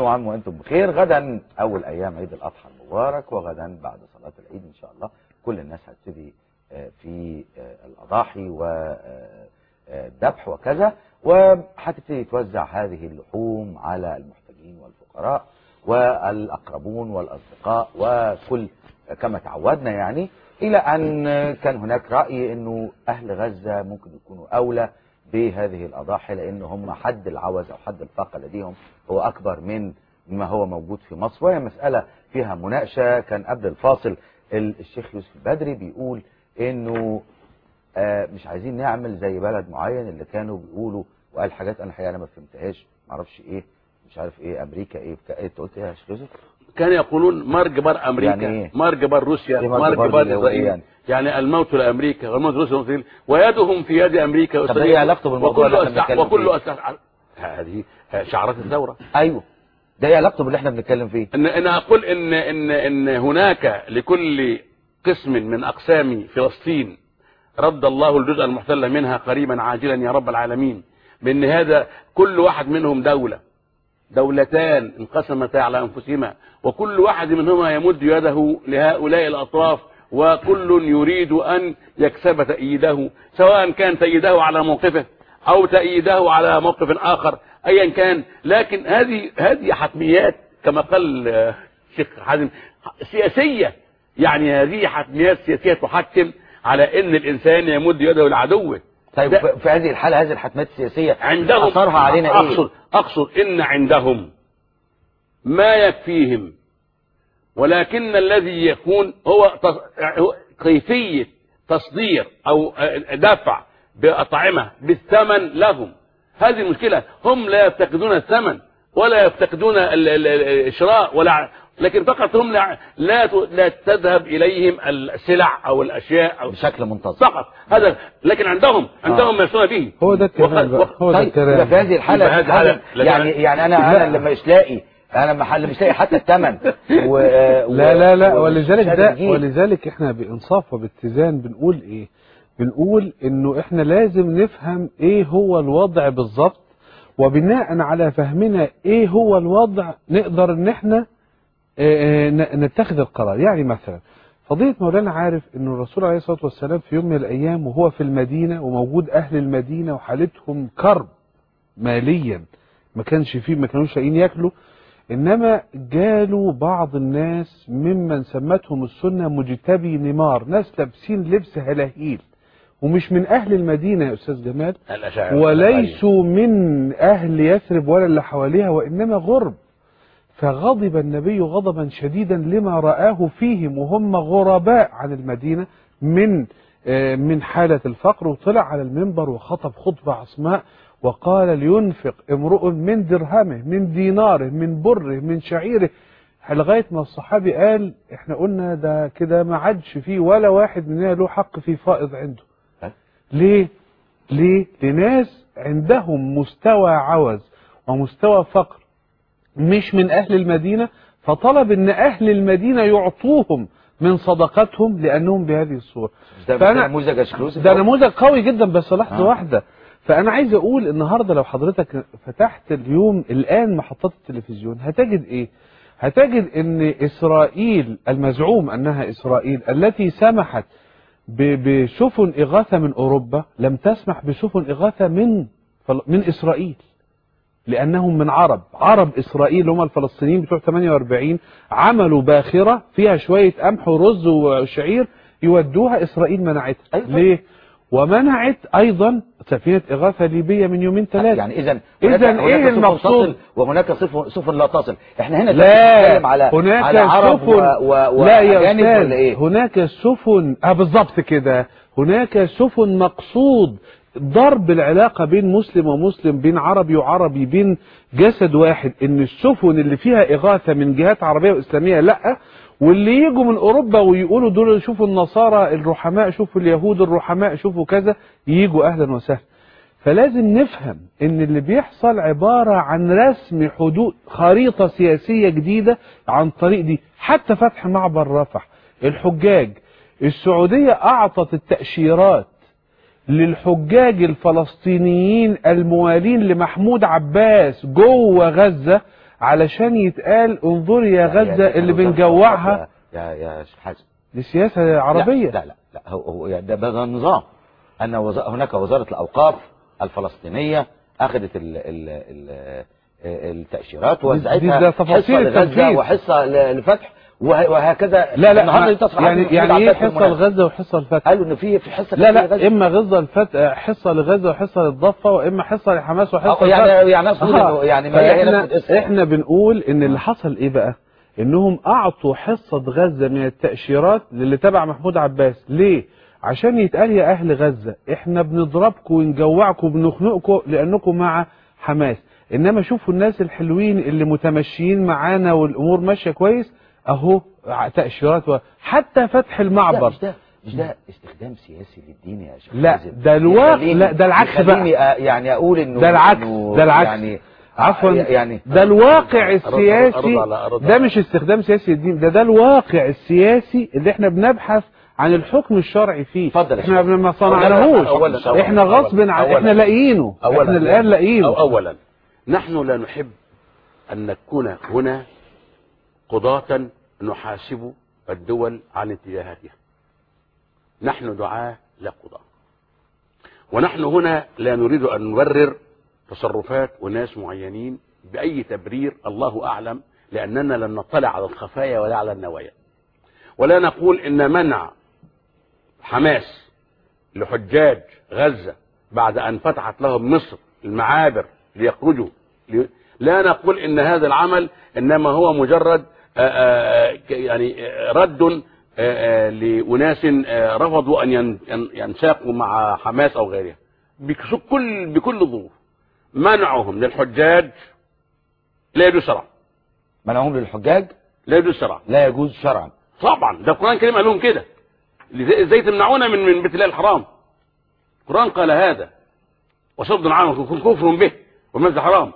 وعام وأنتم بخير. غدا أول أيام عيد الأضحى المبارك وغدا بعد صلاة العيد إن شاء الله. كل الناس هتبتدي آه، في آه، الأضاحي والذبح وكذا. وهتبتدي توزع هذه اللحوم على المحتاجين والفقراء والأقربون والأصدقاء وكل كما تعودنا يعني إلى أن كان هناك رأي إنه أهل غزة ممكن يكونوا أولى بهذه الأضاحي لأن هم حد العوز أو حد الفاقة لديهم. هو أكبر من ما هو موجود في مصر وهي مسألة فيها مناقشة كان قبل الفاصل ال- الشيخ يوسف البدري بيقول إنه آه، مش عايزين نعمل زي بلد معين اللي كانوا بيقولوا وقال حاجات أنا الحقيقة أنا ما فهمتهاش ما أعرفش إيه مش عارف إيه أمريكا إيه بتاع إيه أنت قلت إيه يا شيخ يوسف؟ كان يقولون مار جبار أمريكا يعني إيه؟ مار جبار روسيا إيه مار جبار إسرائيل إيه يعني؟ يعني الموت لأمريكا والموت لروسيا ويدهم في يد أمريكا طب إيه علاقته بالموضوع اللي وكل بنتكلم وكل؟ أسلح هذه شعارات الثوره أيوه. ده إيه علاقته باللي إحنا بنتكلم فيه؟ ان أنا أقول ان ان إن هناك لكل قسم من أقسام فلسطين رد الله الجزء المحتل منها قريبا عاجلا يا رب العالمين. بإن هذا كل واحد منهم دولة. دولتان انقسمتا على أنفسهما. وكل واحد منهما يمد يده لهؤلاء الأطراف. وكل يريد أن يكسب تأييده. سواء كان تأييده على موقفه أو تأييده على موقف آخر. ايا كان. لكن هذه هذه حتميات كما قال آه، الشيخ حازم سياسية. يعني هذه حتميات سياسية تحكم على إن الإنسان يمد يده لعدوه. طيب في- هذه الحالة هذه الحتميات السياسية عندهم. أثرها علينا إيه؟ اقصد أقصد إن عندهم ما يكفيهم. ولكن الذي يكون هو كيفية تصدير أو دفع بأطعمة بالثمن لهم. هذه المشكلة. هم لا يفتقدون الثمن ولا يفتقدون ال- ال- ال- الشراء ولا لكن فقط هم لا لا تذهب إليهم السلع أو الأشياء أو بشكل منتظم. فقط. هذا لكن عندهم عندهم ما يشترون به هو ده الكلام هو ده طيب الكلام. في هذه الحالة الحالة- يعني يعني أنا أنا. اللي مش لاقي أنا محل مش لاقي حتى الثمن. و... لا لا لا. ولذلك ده. ولذلك إحنا بإنصاف وباتزان بنقول إيه؟ بنقول إنه إحنا لازم نفهم إيه هو الوضع بالظبط وبناء على فهمنا إيه هو الوضع نقدر إن إحنا نتخذ القرار. يعني مثلا فضيلة مولانا عارف ان الرسول عليه الصلاة والسلام في يوم من الأيام وهو في المدينة وموجود أهل المدينة وحالتهم كرب ماليا ما كانش فيه ما كانوش لاقيين ياكلوا إنما جالوا بعض الناس ممن سمتهم السنة مجتبي نمار ناس لابسين لبس هلاهيل. ومش من أهل المدينة يا أستاذ جمال. وليسوا من أهل يثرب ولا اللي حواليها وإنما غرب. فغضب النبي غضبا شديدا لما رآه فيهم وهم غرباء عن المدينة من آه، من حالة الفقر. وطلع على المنبر وخطب خطبة عصماء وقال لينفق امرؤ من درهمه من ديناره من بره من شعيره. لغاية ما الصحابي قال إحنا قلنا ده كده ما عادش فيه ولا واحد مننا له حق في فائض عنده. ليه؟ ليه؟ لناس عندهم مستوى عوز ومستوى فقر مش من أهل المدينة فطلب أن أهل المدينة يعطوهم من صدقاتهم لأنهم بهذه الصورة. ده, نموذج ده نموذج قوي جدا بس لحظة آه. واحدة. فأنا عايز أقول النهاردة لو حضرتك فتحت اليوم الآن محطات التلفزيون هتجد إيه؟ هتجد أن إسرائيل المزعوم أنها إسرائيل التي سمحت بسفن إغاثة من أوروبا لم تسمح بسفن إغاثة من من إسرائيل لأنهم من عرب عرب إسرائيل هم الفلسطينيين بتوع 48 عملوا باخرة فيها شوية قمح ورز وشعير يودوها إسرائيل منعتها أيوة. ليه؟ ومنعت أيضا سفينة إغاثة ليبية من يومين ثلاثة. يعني اذا إذن إيه المقصود؟ وهناك سفن سفن لا تصل. إحنا هنا لا بنتكلم على هناك على عرب سفن و... و... لا يا ولا إيه؟ هناك سفن آه بالظبط كده. هناك سفن مقصود ضرب العلاقة بين مسلم ومسلم بين عربي وعربي بين جسد واحد. إن السفن اللي فيها إغاثة من جهات عربية وإسلامية لا واللي يجوا من أوروبا ويقولوا دول شوفوا النصارى الرحماء شوفوا اليهود الرحماء شوفوا كذا يجوا أهلا وسهلا. فلازم نفهم إن اللي بيحصل عبارة عن رسم حدود خريطة سياسية جديدة عن طريق دي. حتى فتح معبر رفح. الحجاج. السعودية أعطت التأشيرات للحجاج الفلسطينيين الموالين لمحمود عباس جوه غزة علشان يتقال انظري يا غزة اللي وزارة بنجوعها. يا يا شيخ حازم دي سياسة عربية. لا لا لا هو هو ده ده نظام. أن وز... هناك وزارة الأوقاف الفلسطينية أخذت ال... ال... ال... التأشيرات دي- ووزعتها ده تفاصيل حصة لغزة التنفيذ. وحصة ل- لفتح. وهكذا لا لا النهارده يعني يعني إيه عباس حصة بالمناسبة. لغزة وحصة لفتح قالوا إن في في حصة لا لا لغزة. إما غزة الفتح حصة لغزة وحصة للضفة وإما حصة لحماس وحصة أو يعني لفتح. يعني أقصد آه. يعني ما القصة. إحنا بنقول إن اللي حصل إيه بقى إنهم أعطوا حصة غزة من التأشيرات للي تبع محمود عباس ليه عشان يتقال يا أهل غزة إحنا بنضربكم ونجوعكم وبنخنقكم لأنكم مع حماس إنما شوفوا الناس الحلوين اللي متمشيين معانا والأمور ماشية كويس أهو تأشيرات و... حتى فتح لا المعبر مش ده مش ده استخدام سياسي للدين يا شيخ. لا،. ده الواقع- لا، ده العكس بقى. أ- يعني أقول انه ده العكس إنه ده العكس. يعني عفوا يعني ده الواقع السياسي ده مش استخدام سياسي للدين ده ده الواقع السياسي اللي إحنا بنبحث عن الحكم الشرعي فيه. اتفضل يا إحنا. ما صنعناهوش. إحنا غصب عن إحنا لاقيينه إحنا الآن لاقيينه أو أولا. نحن لا نحب أن نكون هنا قضاة نحاسب الدول عن اتجاهاتها نحن دعاة لا قضاة ونحن هنا لا نريد أن نبرر تصرفات أناس معينين بأي تبرير الله أعلم لأننا لن نطلع على الخفايا ولا على النوايا. ولا نقول إن منع حماس لحجاج غزة بعد أن فتحت لهم مصر المعابر ليخرجوا. لي- لا نقول إن هذا العمل إنما هو مجرد يعني آه، رد آه، آه، لأناس آه، رفضوا أن ين- ين- ينساقوا مع حماس أو غيرها. بكل بكل ظروف. منعهم للحجاج لا يجوز شرعا. منعهم للحجاج؟ لا يجوز شرعا. لا يجوز شرعا. طبعا. ده القرآن الكريم قال لهم كده. إزاي تمنعونا من من بيت الله الحرام؟ القرآن قال هذا. وصد عنه كفر به. والمسجد حرام.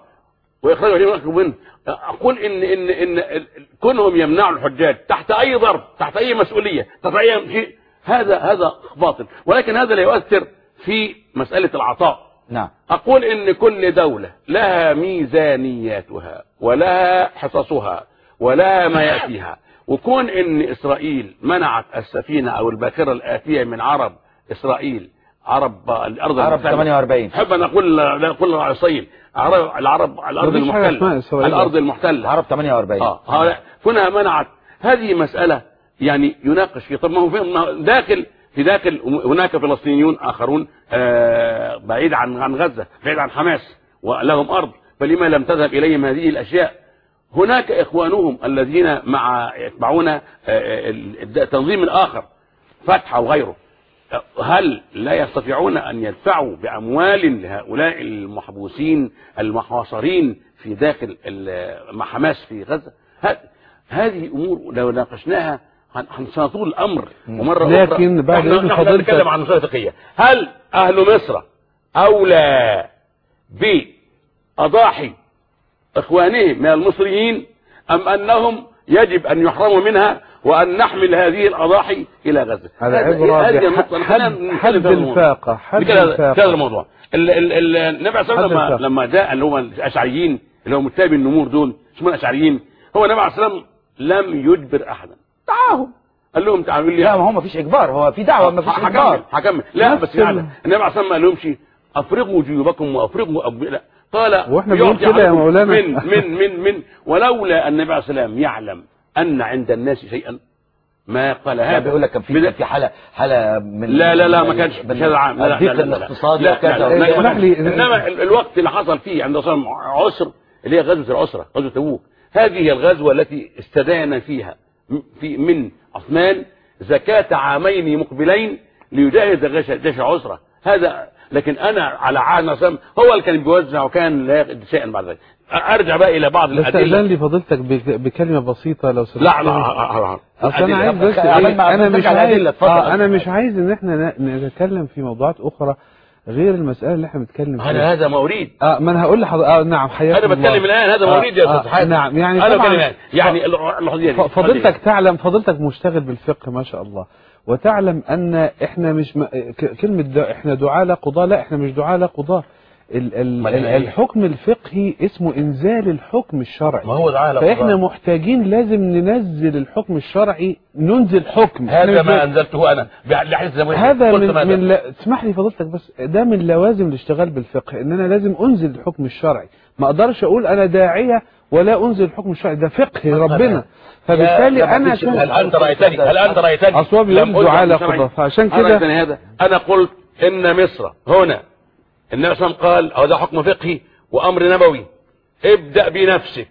واخراج عليهم اكبر منه. أقول ان ان إن ال- ال- كونهم يمنعوا الحجاج تحت أي ضرب تحت أي مسؤولية تحت أي شيء هذا هذا باطل. ولكن هذا لا يؤثر في مسألة العطاء. نعم. أقول إن كل دولة لها ميزانياتها ولها حصصها ولها ما يأتيها. وكون إن إسرائيل منعت السفينة أو الباخرة الآتية من عرب إسرائيل عرب الأرض عرب المحتلة. 48 أحب أن أقول لا أقول العصيين عرب العرب المحتلة. إسرائيل. الأرض المحتلة. عرب 48 آه كونها منعت. هذه مسألة يعني يناقش فيها. طب ما هو داخل في داخل هناك فلسطينيون آخرون آه بعيد عن عن غزة بعيد عن حماس ولهم أرض. فلما لم تذهب إليهم هذه الأشياء؟ هناك إخوانهم الذين مع يتبعون آه، آه، التنظيم الآخر فتح أو غيره هل لا يستطيعون أن يدفعوا بأموال لهؤلاء المحبوسين المحاصرين في داخل حماس في غزة؟ هذه أمور لو ناقشناها سنطول الأمر. ومرة لكن أخرى بعد نحن- نحن نتكلم عن مسألة فقهية هل أهل مصر أولى بأضاحي إخوانهم من المصريين أم أنهم يجب أن يحرموا منها وأن نحمل هذه الأضاحي إلى غزة هذا عبرة هذه النقطة. حد-. الفاقة حد في هذا الفاقة الموضوع ال- ال- ال- النبي عليه الصلاة حد والسلام لما, الفاقة. لما جاء اللي هو الأشعريين اللي هو متابع النمور دول اسمهم الأشعريين هو النبي عليه الصلاة والسلام لم يجبر أحدا دعاهم قال لهم تعالوا لي لا ما هو ما فيش إجبار هو في دعوة ما فيش إجبار هكمل لا بس يعني ال- النبي عليه الصلاة والسلام ما قالهمش أفرغوا جيوبكم وأفرغوا أب... لا قال وإحنا بنقول كده يا مولانا. من من من من ولولا النبي عليه الصلاة والسلام يعلم أن عند الناس شيئا. ما قال هذا. بيقول لك كان في كان في حاله حالة من لا لا لا ما كانش هذا عام لا لا لا لا لا. الاقتصادي لا وكذا. إنما ال- الوقت اللي حصل فيه عند عسر اللي هي غزوة العسرة غزوة تبوك هذه هي الغزوة التي استدان فيها في من عثمان زكاة عامين مقبلين ليجهز جيش عسره هذا لكن أنا على عهد هو اللي كان بيوزع وكان لا شيئا بعد ذلك. أرجع بقى إلى بعض بس الأدلة. لي فضيلتك بك- بكلمة بسيطة لو سمحت. لا لا أصل أنا عايز بس إيه ما- أنا مش عايز. آه أنا مش عايز إن إحنا نتكلم في موضوعات أخرى غير المسألة اللي إحنا بنتكلم فيها. هذا موريد. آه ما أنا هقول لحضرتك آه نعم حياك أنا بتكلم الآن. هذا موريد يا أستاذ حاتم نعم. يعني أنا طبعاً بتكلم الآن. يعني الحديث ف- فضيلتك تعلم فضيلتك مشتغل بالفقه ما شاء الله. وتعلم أن إحنا مش م... كلمة. إحنا دعاة لا قضاة لا إحنا مش دعاة لا قضاة ال ال أمال ال؟ الحكم الفقهي اسمه إنزال الحكم الشرعي. ما هو تعالى فإحنا محتاجين لازم ننزل الحكم الشرعي ننزل حكم. هذا ما أنزلته أنا. هذا من؟ من لا اسمح لي فضيلتك بس ده من لوازم الاشتغال بالفقه إن أنا لازم أنزل الحكم الشرعي. ما أقدرش أقول أنا داعية ولا أنزل الحكم الشرعي ده فقه ربنا. فبالتالي أنا عشان هل انت رايتني هل انت رايتني دعاء لا حكم شرعي. قضاء. فعشان كده أنا قلت إن مصر هنا النبي صلى الله عليه وسلم قال أو ده حكم فقهي وأمر نبوي ابدأ بنفسك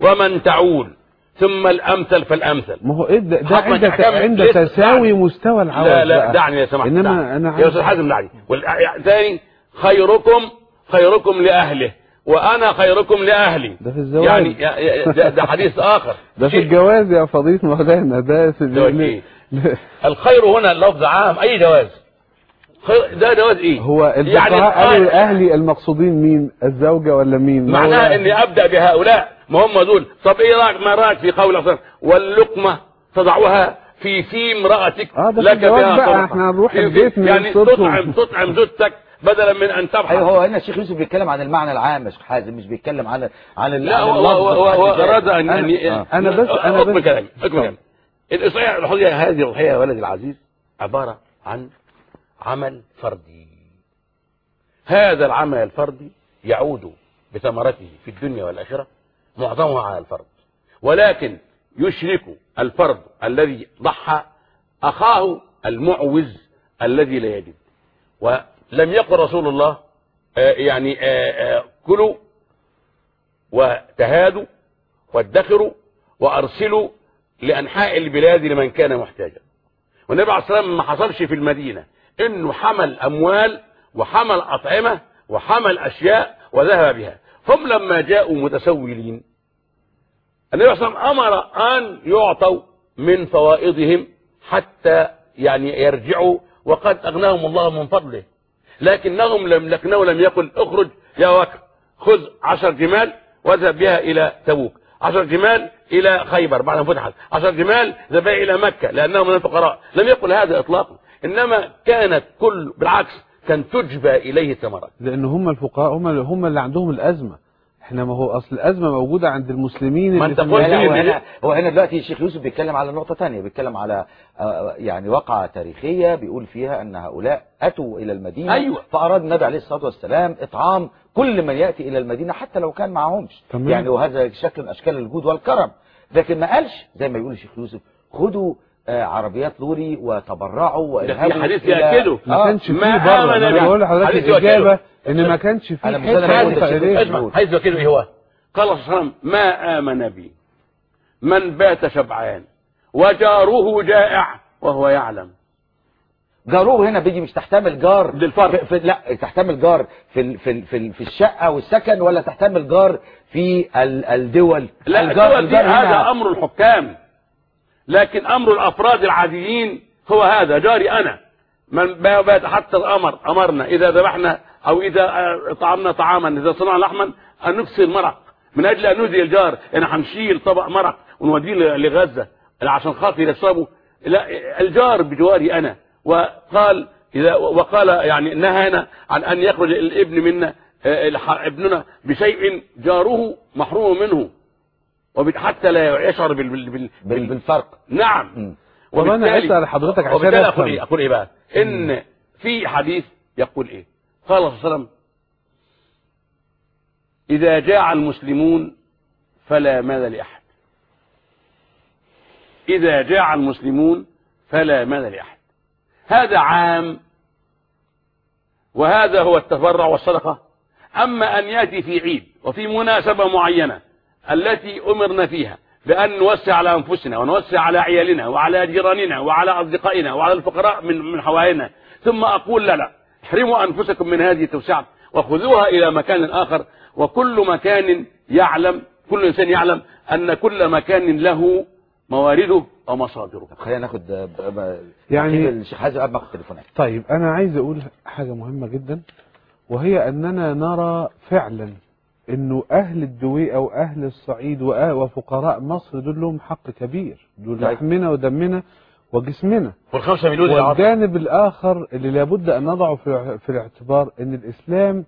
ومن تعول ثم الأمثل فالأمثل ما هو إيه ده, عند عند تساوي. مستوى العوض لا لا. دعني يا سماحة إنما. أنا يا أستاذ حازم دعني وال- ثاني خيركم خيركم لأهله وأنا خيركم لأهلي ده في الزواج. يعني ده, ده حديث آخر ده في الجواز يا فضيلة مولانا ده في؟ الخير هنا لفظ عام أي جواز ده جواز إيه هو يعني الآن الاهلي المقصودين مين الزوجة ولا مين معناها اني ابدا بهؤلاء ما هم دول طب إيه رايك ما رايك في قول واللقمه تضعها في في امراتك آه، لك بها بقى، هنروح في- في- البيت من يعني. تطعم تطعم زوجتك بدلا من ان تبحث أيوه هو هنا الشيخ يوسف بيتكلم عن المعنى العام يا شيخ حازم مش بيتكلم عن عن ال- لا عن هو هو هو. اراد ان ان أنا- بس- أنا اكمل بس- كلامي اكمل كلامي الاصلاح الحقيقة هذه الضحيه يا ولدي العزيز عباره عن عمل فردي. هذا العمل الفردي يعود بثمرته في الدنيا والآخرة معظمها على الفرد. ولكن يشرك الفرد الذي ضحى أخاه المعوز الذي لا يجد. ولم يقل رسول الله آه، يعني آه، آه، كلوا وتهادوا وادخروا وأرسلوا لأنحاء البلاد لمن كان محتاجا. والنبي عليه الصلاه والسلام ما حصلش في المدينة. إنه حمل أموال وحمل أطعمة وحمل أشياء وذهب بها. هم لما جاءوا متسولين النبي عليه الصلاه والسلام أمر أن يعطوا من فوائضهم حتى يعني يرجعوا وقد أغناهم الله من فضله. لكنهم لم لكنه لم يقل اخرج يا بكر خذ عشر جمال واذهب بها إلى تبوك. عشر جمال إلى خيبر بعد ما فتحت. عشر جمال ذهب إلى مكة لأنهم من الفقراء. لم يقل هذا اطلاقا. إنما كانت كل بالعكس كان تجبى إليه الثمرات لأن هم الفقهاء هم هم اللي عندهم الأزمة إحنا ما هو أصل الأزمة موجودة عند المسلمين ما في قلت هو. هنا هو هنا دلوقتي الشيخ يوسف بيتكلم على نقطة تانية بيتكلم على آه، يعني واقعة تاريخية بيقول فيها أن هؤلاء أتوا إلى المدينة أيوة. فأراد النبي عليه الصلاة والسلام إطعام كل من يأتي إلى المدينة حتى لو كان معهمش تمام. يعني وهذا شكل من أشكال الجود والكرم لكن ما قالش زي ما يقول الشيخ يوسف خدوا عربيات لوري وتبرعوا ده في واذهبوا حديث يأكده. ما آه، كانش فيه ما برة آمن به. بقول لحضرتك حديث وكيله. إن ما كانش فيه أنا أنا ده. اسمع. حيث وكيله إيه هو قال صلى الله عليه وسلم ما آمن بي من بات شبعان وجاره جائع وهو يعلم جاروه هنا بيجي مش تحتمل جار للفرد. في, لا تحتمل جار في ال في ال في, ال في الشقة والسكن ولا تحتمل جار في ال الدول لا الجار الدول دي الجار هذا أمر الحكام لكن أمر الأفراد العاديين هو هذا جاري أنا. من بات حتى الأمر أمرنا. إذا ذبحنا أو إذا آه، طعمنا طعاما إذا صنعنا لحما أن نكسر مرق. من أجل أن نؤذي الجار إن هنشيل طبق مرق ونوديه ل- لغزة. عشان خاطر يشربوا لا الجار بجواري أنا. وقال اذا وقال يعني نهانا عن أن يخرج الابن منا آه، ابننا بشيء جاره محروم منه. حتى لا يشعر بال, بال, بال, بال- بال بالفرق. نعم. مم. طب أنا أسأل حضرتك عشان أقول إيه؟ أقول إيه بقى؟ إن في حديث يقول إيه؟ قال صلى الله عليه وسلم إذا جاع المسلمون فلا مال لأحد. إذا جاع المسلمون فلا مال لأحد. هذا عام وهذا هو التبرع والصدقة. أما أن يأتي في عيد وفي مناسبة معينة التي أمرنا فيها بأن نوسع على أنفسنا ونوسع على عيالنا وعلى جيراننا وعلى أصدقائنا وعلى الفقراء من من حوالينا. ثم أقول لا لا احرموا أنفسكم من هذه التوسعة وخذوها إلى مكان آخر. وكل مكان يعلم كل إنسان يعلم أن كل مكان له موارده ومصادره طب خلينا ناخد يعني- الشيخ حازم قبل ما أخد تليفونات طيب أنا عايز أقول حاجة مهمة جدا وهي أننا نرى فعلا إنه أهل الدويقه واهل الصعيد وفقراء مصر دول لهم حق كبير. دول طيب. لحمنا ودمنا وجسمنا. والخمسة مليون والجانب الآخر اللي لابد أن نضعه في في الاعتبار إن الإسلام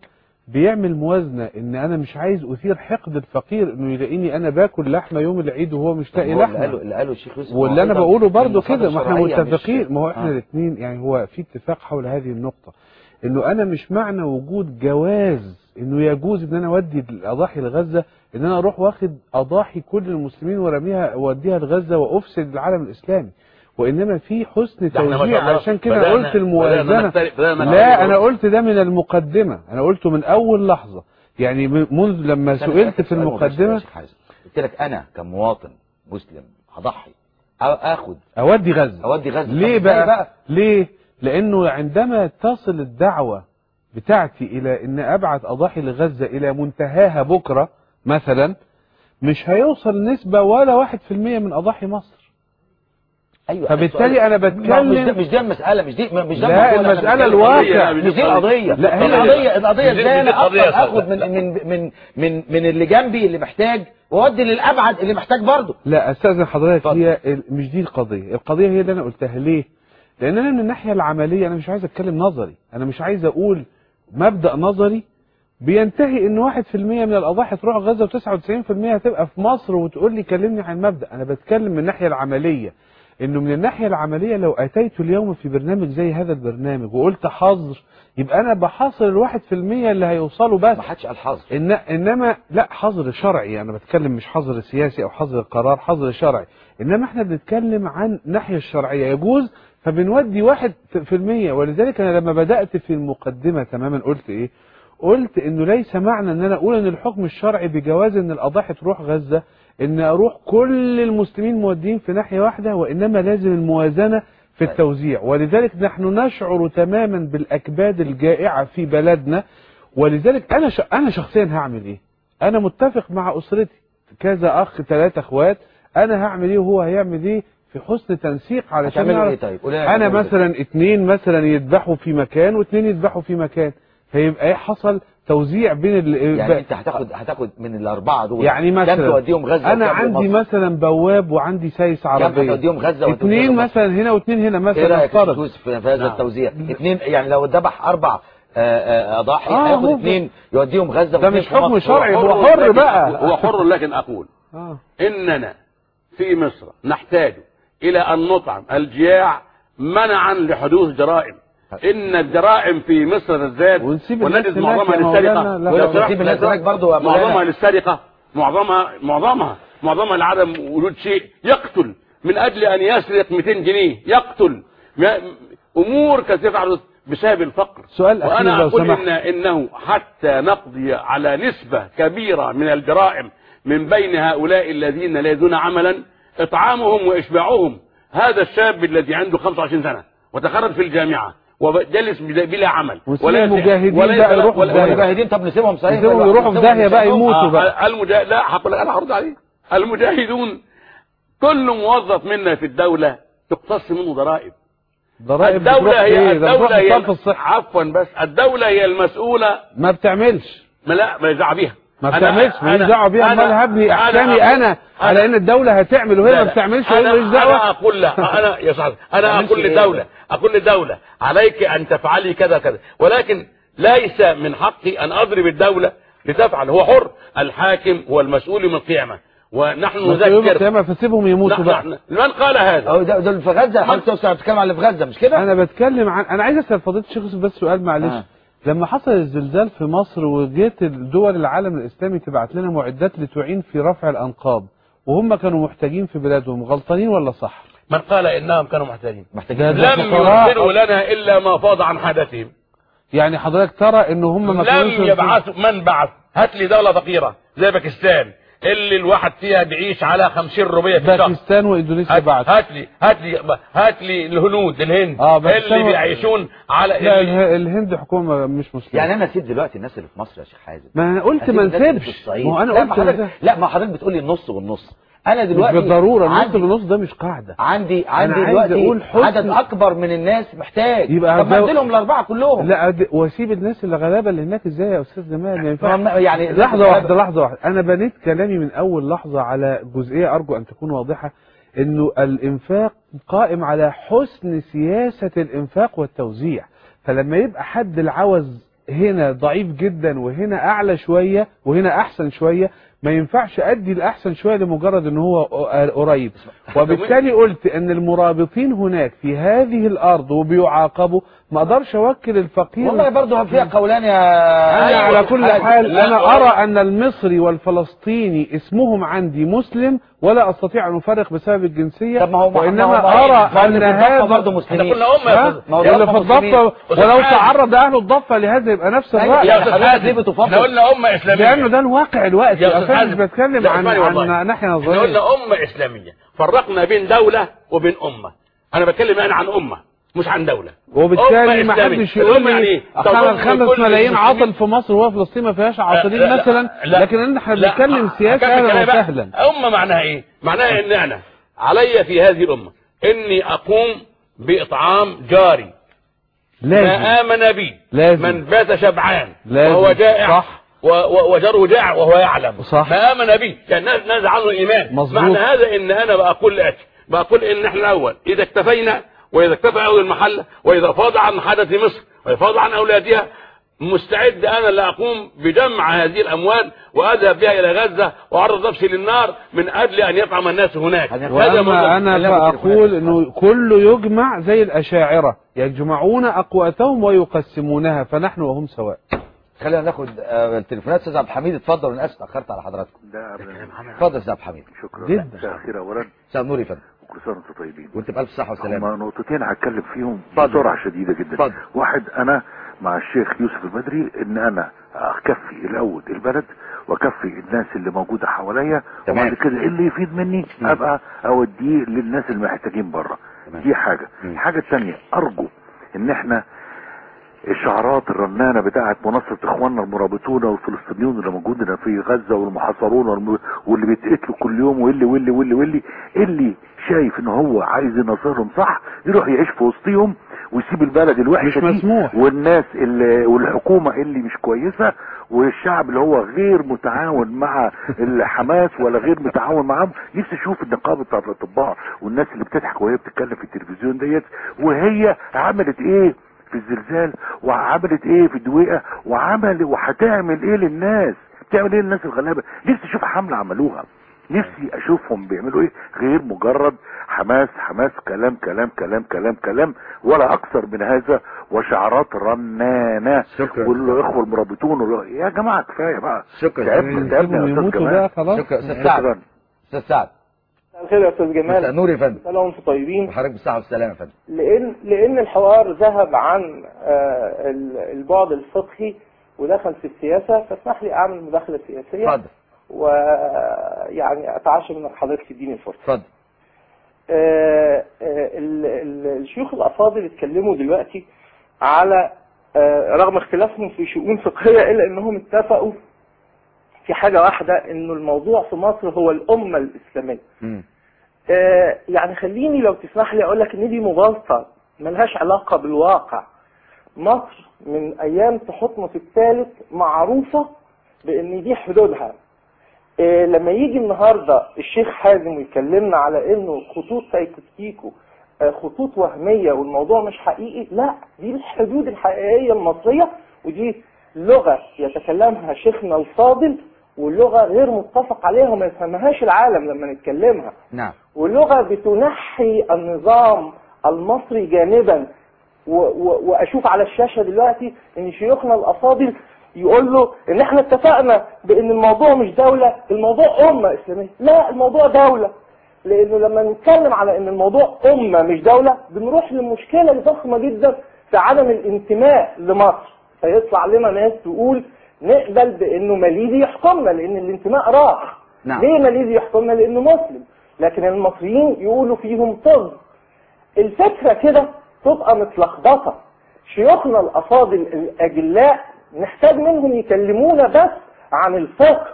بيعمل موازنة إن أنا مش عايز أثير حقد الفقير إنه يلاقيني أنا باكل لحمة يوم العيد وهو مش لاقي هو اللي لحمة. قاله اللي قاله الشيخ يوسف واللي أنا بقوله المصادر كده ما إحنا متفقين. ما هو إحنا آه. الاثنين يعني هو في اتفاق حول هذه النقطة. إنه أنا مش معنى وجود جواز إنه يجوز إن أنا أودي الأضاحي لغزة إن أنا أروح واخد أضاحي كل المسلمين وأرميها اوديها لغزة وأفسد العالم الإسلامي وإنما في حسن توزيع الله عشان كده قلت الموازنة لا. أنا قلت ده من المقدمة أنا قلته من أول لحظة يعني من- منذ لما سئلت في المقدمه. قلت لك أنا كمواطن مسلم هضحي اخد أودي غزة أودي غزة ليه إزاي بقى؟ ليه؟ لأنه عندما تصل الدعوة بتاعتي إلى إن أبعت أضاحي لغزة إلى منتهاها بكرة مثلا مش هيوصل نسبة ولا واحد في المية من أضاحي مصر. أيوه فبالتالي أنا ما- مش ده بتكلم مش ده المسألة مش دي مش ده لا، أنا المسألة بتكلم- الواقع. مش دي القضية. لا، هي القضية القضية دي- إزاي دي يا آخد من من من من من اللي جنبي اللي محتاج وأودي للأبعد اللي محتاج برضه. لا أستاذن حضرتك. هي مش دي القضية. القضية هي اللي أنا قلتها. ليه؟ لأن أنا من الناحية العملية أنا مش عايز أتكلم نظري. أنا مش عايز أقول مبدأ نظري بينتهي إن واحد في المية من الأضاحي تروح غزة وتسعة وتسعين في المية هتبقى في مصر وتقول لي كلمني عن مبدأ. أنا بتكلم من الناحية العملية. إنه من الناحية العملية لو أتيت اليوم في برنامج زي هذا البرنامج وقلت حظر يبقى أنا بحصر الواحد في المية اللي هيوصلوا بس. ما حدش قال حظر. إن إنما لا حظر شرعي. أنا بتكلم مش حظر سياسي أو حظر قرار حظر شرعي. إنما إحنا بنتكلم عن الناحيه الشرعية. يجوز فبنودي واحد في المية. ولذلك أنا لما بدأت في المقدمة تماما قلت إيه؟ قلت إنه ليس معنى إن أنا أقول إن الحكم الشرعي بجواز إن الأضاحي تروح غزة إن أروح كل المسلمين مودين في ناحية واحدة وإنما لازم الموازنة في التوزيع. ولذلك نحن نشعر تماما بالأكباد الجائعة في بلدنا. ولذلك أنا ش... أنا شخصيا هعمل إيه؟ أنا متفق مع أسرتي. كذا أخ ثلاثة أخوات أنا هعمل إيه وهو هيعمل إيه؟ في حسن تنسيق علشان إيه طيب؟ أنا إيه؟ مثلا اتنين مثلا يذبحوا في مكان واتنين يذبحوا في مكان فيبقى إيه حصل توزيع بين ال... يعني أنت هتاخد هتاخد من الأربعة دول يعني كم مثلا توديهم غزة أنا عندي مصر؟ مثلا بواب وعندي سايس كم عربية هتوديهم غزة وهتوديهم اتنين مصر؟ مثلا هنا واتنين هنا إيه مثلا رأيك نفترض يوسف في هذا نعم. التوزيع اثنين يعني لو ذبح أربع آه، آه، أضاحي آه، هياخد. اثنين يوديهم غزة ده واثنين مش حكم. شرعي هو حر بقى. هو حر لكن أقول آه. إننا في مصر نحتاج إلى أن نطعم. الجياع منعا لحدوث جرائم. إن الجرائم في مصر بالذات ونجد معظمها للسرقة. ونسيب الناس هناك مولانا. معظمها للسرقة. معظمها معظمها معظمها لعدم وجود شيء. يقتل. من أجل أن يسرق 200 جنيه. يقتل. أمور كثيرة بسبب الفقر. سؤال وأنا أقول. إن إنه حتى نقضي على نسبة كبيرة من الجرائم من بين هؤلاء الذين لا يجدون عملا إطعامهم وإشباعهم. هذا الشاب الذي عنده 25 سنة وتخرج في الجامعة وجلس بلا عمل. ولا المجاهدين وليس بقى يروحوا ولا- في. المجاهدين طب نسيبهم صحيح نسيبهم ولا- يروحوا في داهية بقى؟ يموتوا آه، بقى. المجاهد لا هقول لك أنا هرد عليه المجاهدون كل موظف منا في الدولة تقتص منه ضرائب. ضرائب الدولة هي بتروح الدولة هي عفوا بس. الدولة هي المسؤولة. ما بتعملش. ما لا ما دعوة بيها ما بتعملش ماليش دعوة بيها امال هبني أحكامي أنا على إن الدولة هتعمل وهي ما. بتعملش ماليش أنا دعوه أقول لها أنا يا صاحبي أنا أقول إيه؟ للدولة أقول للدولة عليك أن تفعلي كذا كذا ولكن ليس من حقي أن أضرب الدولة لتفعل هو حر الحاكم هو المسؤول يوم القيامة ونحن بس يوم نذكر القيامة فسيبهم يموتوا بقى من قال هذا أو ده- دول في غزة حضرتك بتتكلم على اللي في غزة مش كده؟ أنا بتكلم عن أنا عايز أسأل فضيلة الشيخ يوسف بس سؤال معلش آه. لما حصل الزلزال في مصر وجيت الدول العالم الإسلامي تبعت لنا معدات لتعين في رفع الانقاض وهم كانوا محتاجين في بلادهم غلطانين ولا صح؟ من قال إنهم كانوا محتاجين. محتاجين. لم. يرسلوا لنا إلا ما فاض عن حدثهم يعني حضرتك ترى ان هم ما لم يبعثوا من بعث؟ هات لي دولة فقيرة زي باكستان. اللي الواحد فيها بيعيش على 50 روبية في الشهر باكستان واندونيسيا هات, بعد. هات لي هات لي هات لي الهنود الهند. آه، اللي بيعيشون على لا اللي اله- الهند حكومة مش مسلمة. يعني أنا أسيب دلوقتي الناس اللي في مصر يا شيخ حازم. ما أنا قلت ما نسيبش. ما أنا لا قلت ما حضرتك. لا ما حضرتك بتقولي النص والنص. أنا مش دلوقتي بالضرورة النص بالنص ده مش قاعدة. عندي عندي دلوقتي عدد أكبر من الناس محتاج. يبقى طب أديلهم الأربعة كلهم. لا أد- وأسيب الناس اللي غلابة اللي هناك إزاي يا أستاذ جمال؟ ما ينفعش. يعني لحظة واحدة لحظة واحدة. أنا بنيت كلامي من أول لحظة على جزئية أرجو أن تكون واضحة إنه الإنفاق قائم على حسن سياسة الإنفاق والتوزيع. فلما يبقى حد العوز هنا ضعيف جدا وهنا أعلى شوية وهنا أحسن شوية ما ينفعش أدي الأحسن شوية لمجرد إن هو قريب وبالتالي قلت إن المرابطين هناك في هذه الأرض وبيعاقبوا ما أقدرش أوكل الفقير والله برضه فيها قولان يا أنا أيوة. على كل. حال أنا. أرى أن المصري والفلسطيني اسمهم عندي مسلم ولا أستطيع أن أفرق بسبب الجنسية طب ما هو- ما هو- وإنما ما هو- أرى أن اللي في الضفة هذا برضه إحنا مسلمين كنا أمة يا ها؟ أستاذ. ما هو اللي في الضفة. ولو تعرض أهل الضفة لهذا يبقى نفس أيوة. الراي يا أستاذ ليه بتفضل؟ إحنا قلنا أمة إسلامية لأنه ده الواقع الوقت بتكلم لا، عن. عن ناحيه إحنا نظريه قلنا أمة إسلامية فرقنا بين دولة وبين أمة أنا بتكلم أنا عن أمة مش عن دولة وبالتالي ما. حدش يقول يعني لي تضم الخمس كل ملايين المسلمين. عاطل في مصر وهو فلسطين ما فيهاش عاطلين لا، لا، مثلا لا. لكن إحنا بنتكلم سياسة أهلا. وسهلا أمة معناها إيه؟ معناها إن أنا علي في هذه الأمة إني أقوم بإطعام جاري ما لازم آمن بي لازم. من بات شبعان لازم. وهو جائع صح. و- و- وجاره جائع وهو يعلم. صح. ما آمن بي يعني ناس عنه الإيمان. مظبوط. معنى هذا إن أنا بقول لأتي بقول إن إحنا الأول. إذا اكتفينا وإذا اكتفى أول المحلة وإذا فاض عن حدث مصر وإذا فاض عن أولادها مستعد أنا لاقوم بجمع هذه الأموال وأذهب بها إلى غزة وأعرض نفسي للنار من أجل أن يطعم الناس هناك. هذا كلامك فاقول كده. إنه كله يجمع زي الأشاعرة يجمعون أقواتهم ويقسمونها فنحن وهم سواء. خلينا ناخد آه، التليفونات أستاذ عبد الحميد اتفضل أنا أسف اتاخرت على حضراتكم لا ابدا اتفضل أستاذ عبد الحميد شكرا جدا. الخير اولا أستاذ نور يا فندم وكل سنه وأنتم طيبين وأنت بألف صحة وسلامة هما نقطتين هتكلم فيهم. بسرعة شديدة جدا اتفضل. واحد أنا مع الشيخ يوسف البدري إن أنا أكفي الأول البلد وأكفي الناس اللي موجودة حواليا. وبعد كده اللي يفيد مني مم. أبقى أوديه للناس المحتاجين بره. دي حاجة. الحاجة الثانية أرجو إن إحنا الشعارات الرنانة بتاعت منصة إخواننا المرابطون والفلسطينيون اللي موجودين في غزة والمحاصرون والم- واللي بيتقتلوا كل يوم واللي واللي واللي واللي اللي شايف إن هو عايز يناصرهم صح يروح يعيش في وسطهم ويسيب البلد الوحشة دي مسموح. والناس اللي والحكومة اللي مش كويسة والشعب اللي هو غير متعاون مع الحماس ولا غير متعاون معاهم نفسي أشوف النقابة بتاعت الأطباء والناس اللي بتضحك وهي بتتكلم في التلفزيون ديت وهي عملت إيه في الزلزال وعملت إيه في الدويقة وعمل وهتعمل إيه للناس؟ بتعمل إيه للناس الغلابة؟ نفسي أشوف حملة عملوها. نفسي أشوفهم بيعملوا إيه؟ غير مجرد حماس حماس كلام كلام كلام كلام كلام ولا أكثر من هذا وشعارات رنانة. شكرا. والإخوة المرابطون يا جماعة كفاية بقى. شكرا. تعبنا تعبنا يا أستاذ خلاص شكرا. أستاذ سعد. شكرا. أستاذ سعد. مساء الخير يا أستاذ مساء جمال نور يا فندم. مساء وأنتم طيبين. وحضرتك بالصحه والسلامة يا فندم. لأن لأن الحوار ذهب عن آه، ال- البعد الفقهي ودخل في السياسة. فاسمح لي أعمل مداخلة سياسية. اتفضل. ويعني أتعشى منك حضرتك تديني الفرصه اتفضل. آه، آه، ال- ال- الشيوخ الأفاضل اتكلموا دلوقتي على رغم اختلافهم في شؤون فقهية إلا إنهم اتفقوا في حاجة واحدة إنه الموضوع في مصر هو الأمة الإسلامية. مم. آه، يعني خليني لو تسمح لي أقول لك إن دي مغالطة ملهاش علاقة بالواقع. مصر من أيام تحتمس الثالث معروفة بإن دي حدودها. آه، لما يجي النهارده الشيخ حازم ويكلمنا على إنه خطوط سايكوتيكو آه، خطوط وهمية والموضوع مش حقيقي لا دي الحدود الحقيقية المصرية ودي لغة يتكلمها شيخنا الفاضل واللغة غير متفق عليها وما يفهمهاش العالم لما نتكلمها. نعم. ولغة بتنحي النظام المصري جانبا. و- و- وأشوف على الشاشة دلوقتي إن شيوخنا الأفاضل يقول له إن إحنا اتفقنا بإن الموضوع مش دولة الموضوع أمة إسلامية. لا الموضوع دولة. لأنه لما نتكلم على إن الموضوع أمة مش دولة بنروح لمشكلة ضخمة جدا في عدم الانتماء لمصر. فيطلع لنا ناس تقول نقبل بانه ماليزي يحكمنا لأن الانتماء راح. نعم. ليه ماليزي يحكمنا؟ لأنه مسلم. لكن المصريين يقولوا فيهم طز. الفكرة كده تبقى متلخبطة. شيوخنا الأفاضل الأجلاء نحتاج منهم يكلمونا بس عن الفقه.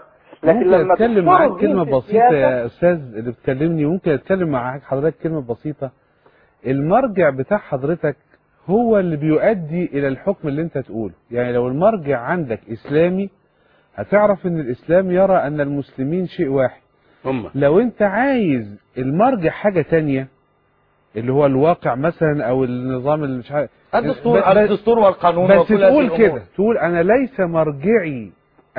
لكن لما أتكلم معاك بسيطة السياسة، يا أستاذ اللي بتكلمني ممكن أتكلم معاك حضرتك كلمة بسيطة؟ المرجع بتاع حضرتك هو اللي بيؤدي إلى الحكم اللي أنت تقوله. يعني لو المرجع عندك إسلامي هتعرف إن الإسلام يرى أن المسلمين شيء واحد. هم. لو أنت عايز المرجع حاجة تانية اللي هو الواقع مثلا أو النظام اللي مش عارف الدستور الدستور والقانون بس تقول. كده تقول أنا ليس مرجعي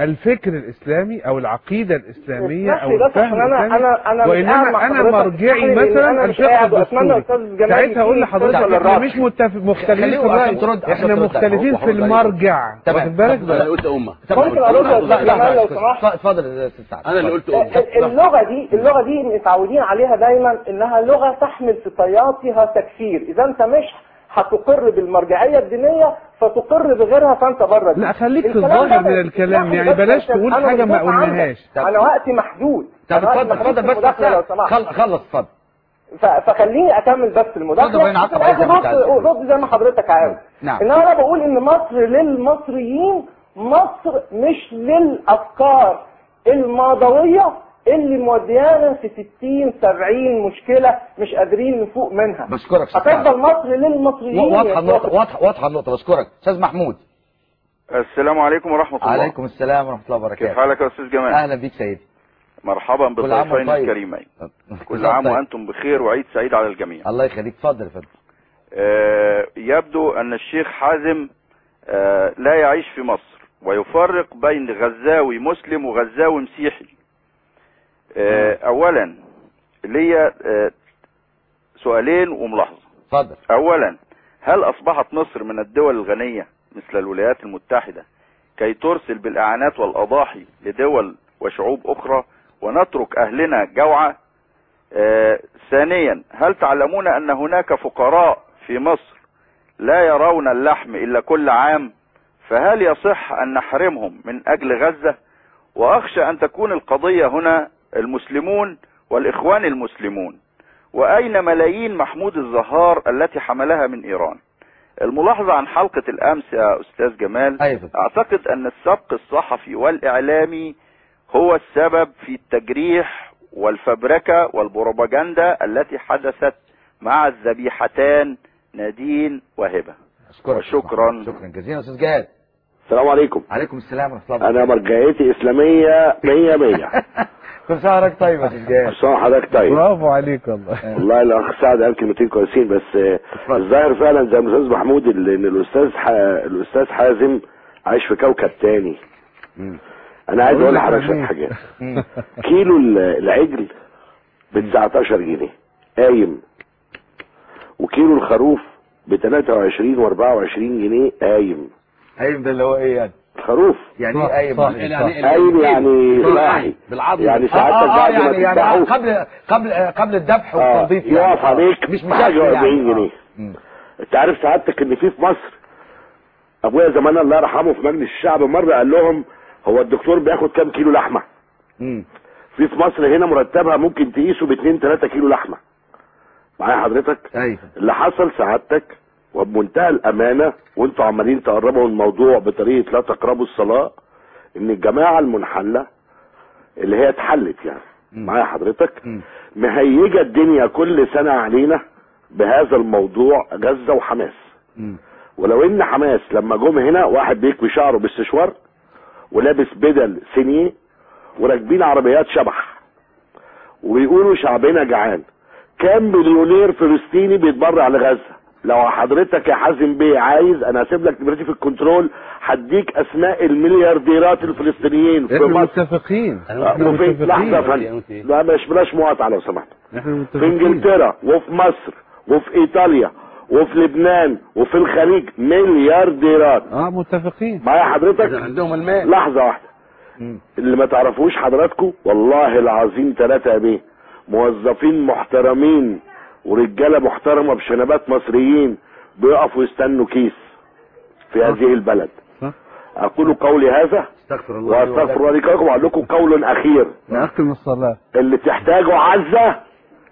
الفكر الإسلامي أو العقيدة الإسلامية أو الفهم عشان أنا الإسلامي أنا أنا قاعد مع وانما أنا حضرتك. مرجعي مثلا أنا مش الفقه الدستوري أستاذ جمال ساعتها أقول لحضرتك إحنا. مش متفق مختلفين في الراي إحنا. مختلفين في. المرجع تمام. واخد بالك أنا قلت أمة طب ممكن جمال لو. سمحت؟ اتفضل يا أستاذ سعد أنا اللي. قلت أمة اللغة دي اللغة دي متعودين عليها دايما إنها لغة تحمل في طياتها تكفير إذا أنت مش هتقر بالمرجعية الدينية فتقر بغيرها فانت بره. لا، خليك في الظاهر من الكلام، يعني بلاش تقول حاجة ما. قلناهاش. أنا وقتي محدود طب اتفضل اتفضل بس خلص اتفضل فخليني أكمل بس المداخله. رد زي ما حضرتك عاوز نعم. ان أنا بقول إن مصر للمصريين مصر مش للأفكار الماضوية اللي موديانا في 60 70 مشكلة مش قادرين نفوق منها. بشكرك أستاذ هتفضل. مصر للمصريين النقطه أستاذ. واضحه واضحة النقطة بشكرك. أستاذ محمود. السلام عليكم ورحمة الله. عليكم السلام ورحمة الله كيف وبركاته حالك يا أستاذ جمال؟ أهلا بيك سيدي مرحبا بالضيفين طيب. الكريمين. كل عام طيب. وأنتم بخير وعيد سعيد على الجميع. الله يخليك. اتفضل يا فندم. آه، يبدو أن الشيخ حازم آه، لا يعيش في مصر ويفرق بين غزاوي مسلم وغزاوي مسيحي. آه، أولا لي آه، سؤالين وملاحظة. اتفضل. أولا هل أصبحت مصر من الدول الغنية مثل الولايات المتحدة كي ترسل بالإعانات والأضاحي لدول وشعوب أخرى ونترك أهلنا جوعى آه ثانيا هل تعلمون أن هناك فقراء في مصر لا يرون اللحم إلا كل عام؟ فهل يصح أن نحرمهم من أجل غزة؟ وأخشى أن تكون القضية هنا المسلمون والإخوان المسلمون. وأين ملايين محمود الزهار التي حملها من إيران؟ الملاحظة عن حلقة الأمس يا أستاذ جمال. أعتقد أن السبق الصحفي والإعلامي هو السبب في التجريح والفبركة والبروباجندا التي حدثت مع الذبيحتان نادين وهبة. أشكرك. وشكراً. شكرا جزيلا أستاذ جهاد. السلام عليكم. عليكم السلام ورحمة الله أنا مرجعيتي إسلامية مية مية. كل سنه وحضرتك طيب يا أستاذ جهاد عشان حضرتك طيب. برافو عليك والله. والله الاخ سعد قال كلمتين كويسين بس الظاهر فعلا زي ما الأستاذ محمود إن الأستاذ ح... الأستاذ حازم عايش في كوكب تاني. أنا عايز أقول لحضرتك حاجات كيلو ال- العجل ب 19 جنيه. قايم. وكيلو الخروف ب 23 و24 جنيه قايم. قايم ده اللي هو إيه يعني؟ الخروف. يعني إيه صح، قايم صح. يعني يعني قايم يعني صاحي بالعظم يعني آه ساعتك آه آه بعد ما يعني يعني قبل قبل آه، قبل الذبح آه، والتنظيف يعني. يقف آه. عليك مش حاجة مشاكل 40 يعني جنيه. مم. أنت عارف سعادتك إن في في مصر أبويا زمان الله يرحمه في مجلس الشعب مرة قال لهم هو الدكتور بياخد كام كيلو لحمة. في في مصر هنا مرتبها ممكن تقيسه ب 2 3 كيلو لحمة. معايا حضرتك؟ أيوه. اللي حصل سعادتك وبمنتهى الأمانة وانتوا عمالين تقربوا الموضوع بطريقة لا تقربوا الصلاة إن الجماعة المنحلة اللي هي اتحلت يعني معايا حضرتك. مهيجة الدنيا كل سنة علينا بهذا الموضوع غزة وحماس. ولو إن حماس لما جم هنا واحد بيكوي شعره بالسشوار ولابس بدل signé وراكبين عربيات شبح وبيقولوا شعبنا جعان كام مليونير فلسطيني بيتبرع لغزة لو حضرتك يا حازم بيه عايز أنا هسيب لك نمرتي في الكنترول هديك اسماء المليارديرات الفلسطينيين في إحنا مصر. متفقين. إحنا وفي لحظة يا فندم. لا مش بلاش مقاطعة لو سمحت. إحنا في إنجلترا وفي مصر وفي إيطاليا وفي لبنان وفي الخليج مليارديرات. آه متفقين. معايا حضرتك؟ عندهم المال. لحظة واحدة. مم. اللي ما تعرفوش حضراتكم والله العظيم ثلاثة يا بيه موظفين محترمين. ورجالة محترمة بشنبات مصريين بيقفوا يستنوا كيس في هذه البلد. صح. أقول قولي هذا؟ استغفر الله لي وأستغفر. الله لكم واقول لكم قول أخير. نختم الصلاة. اللي تحتاجه عزة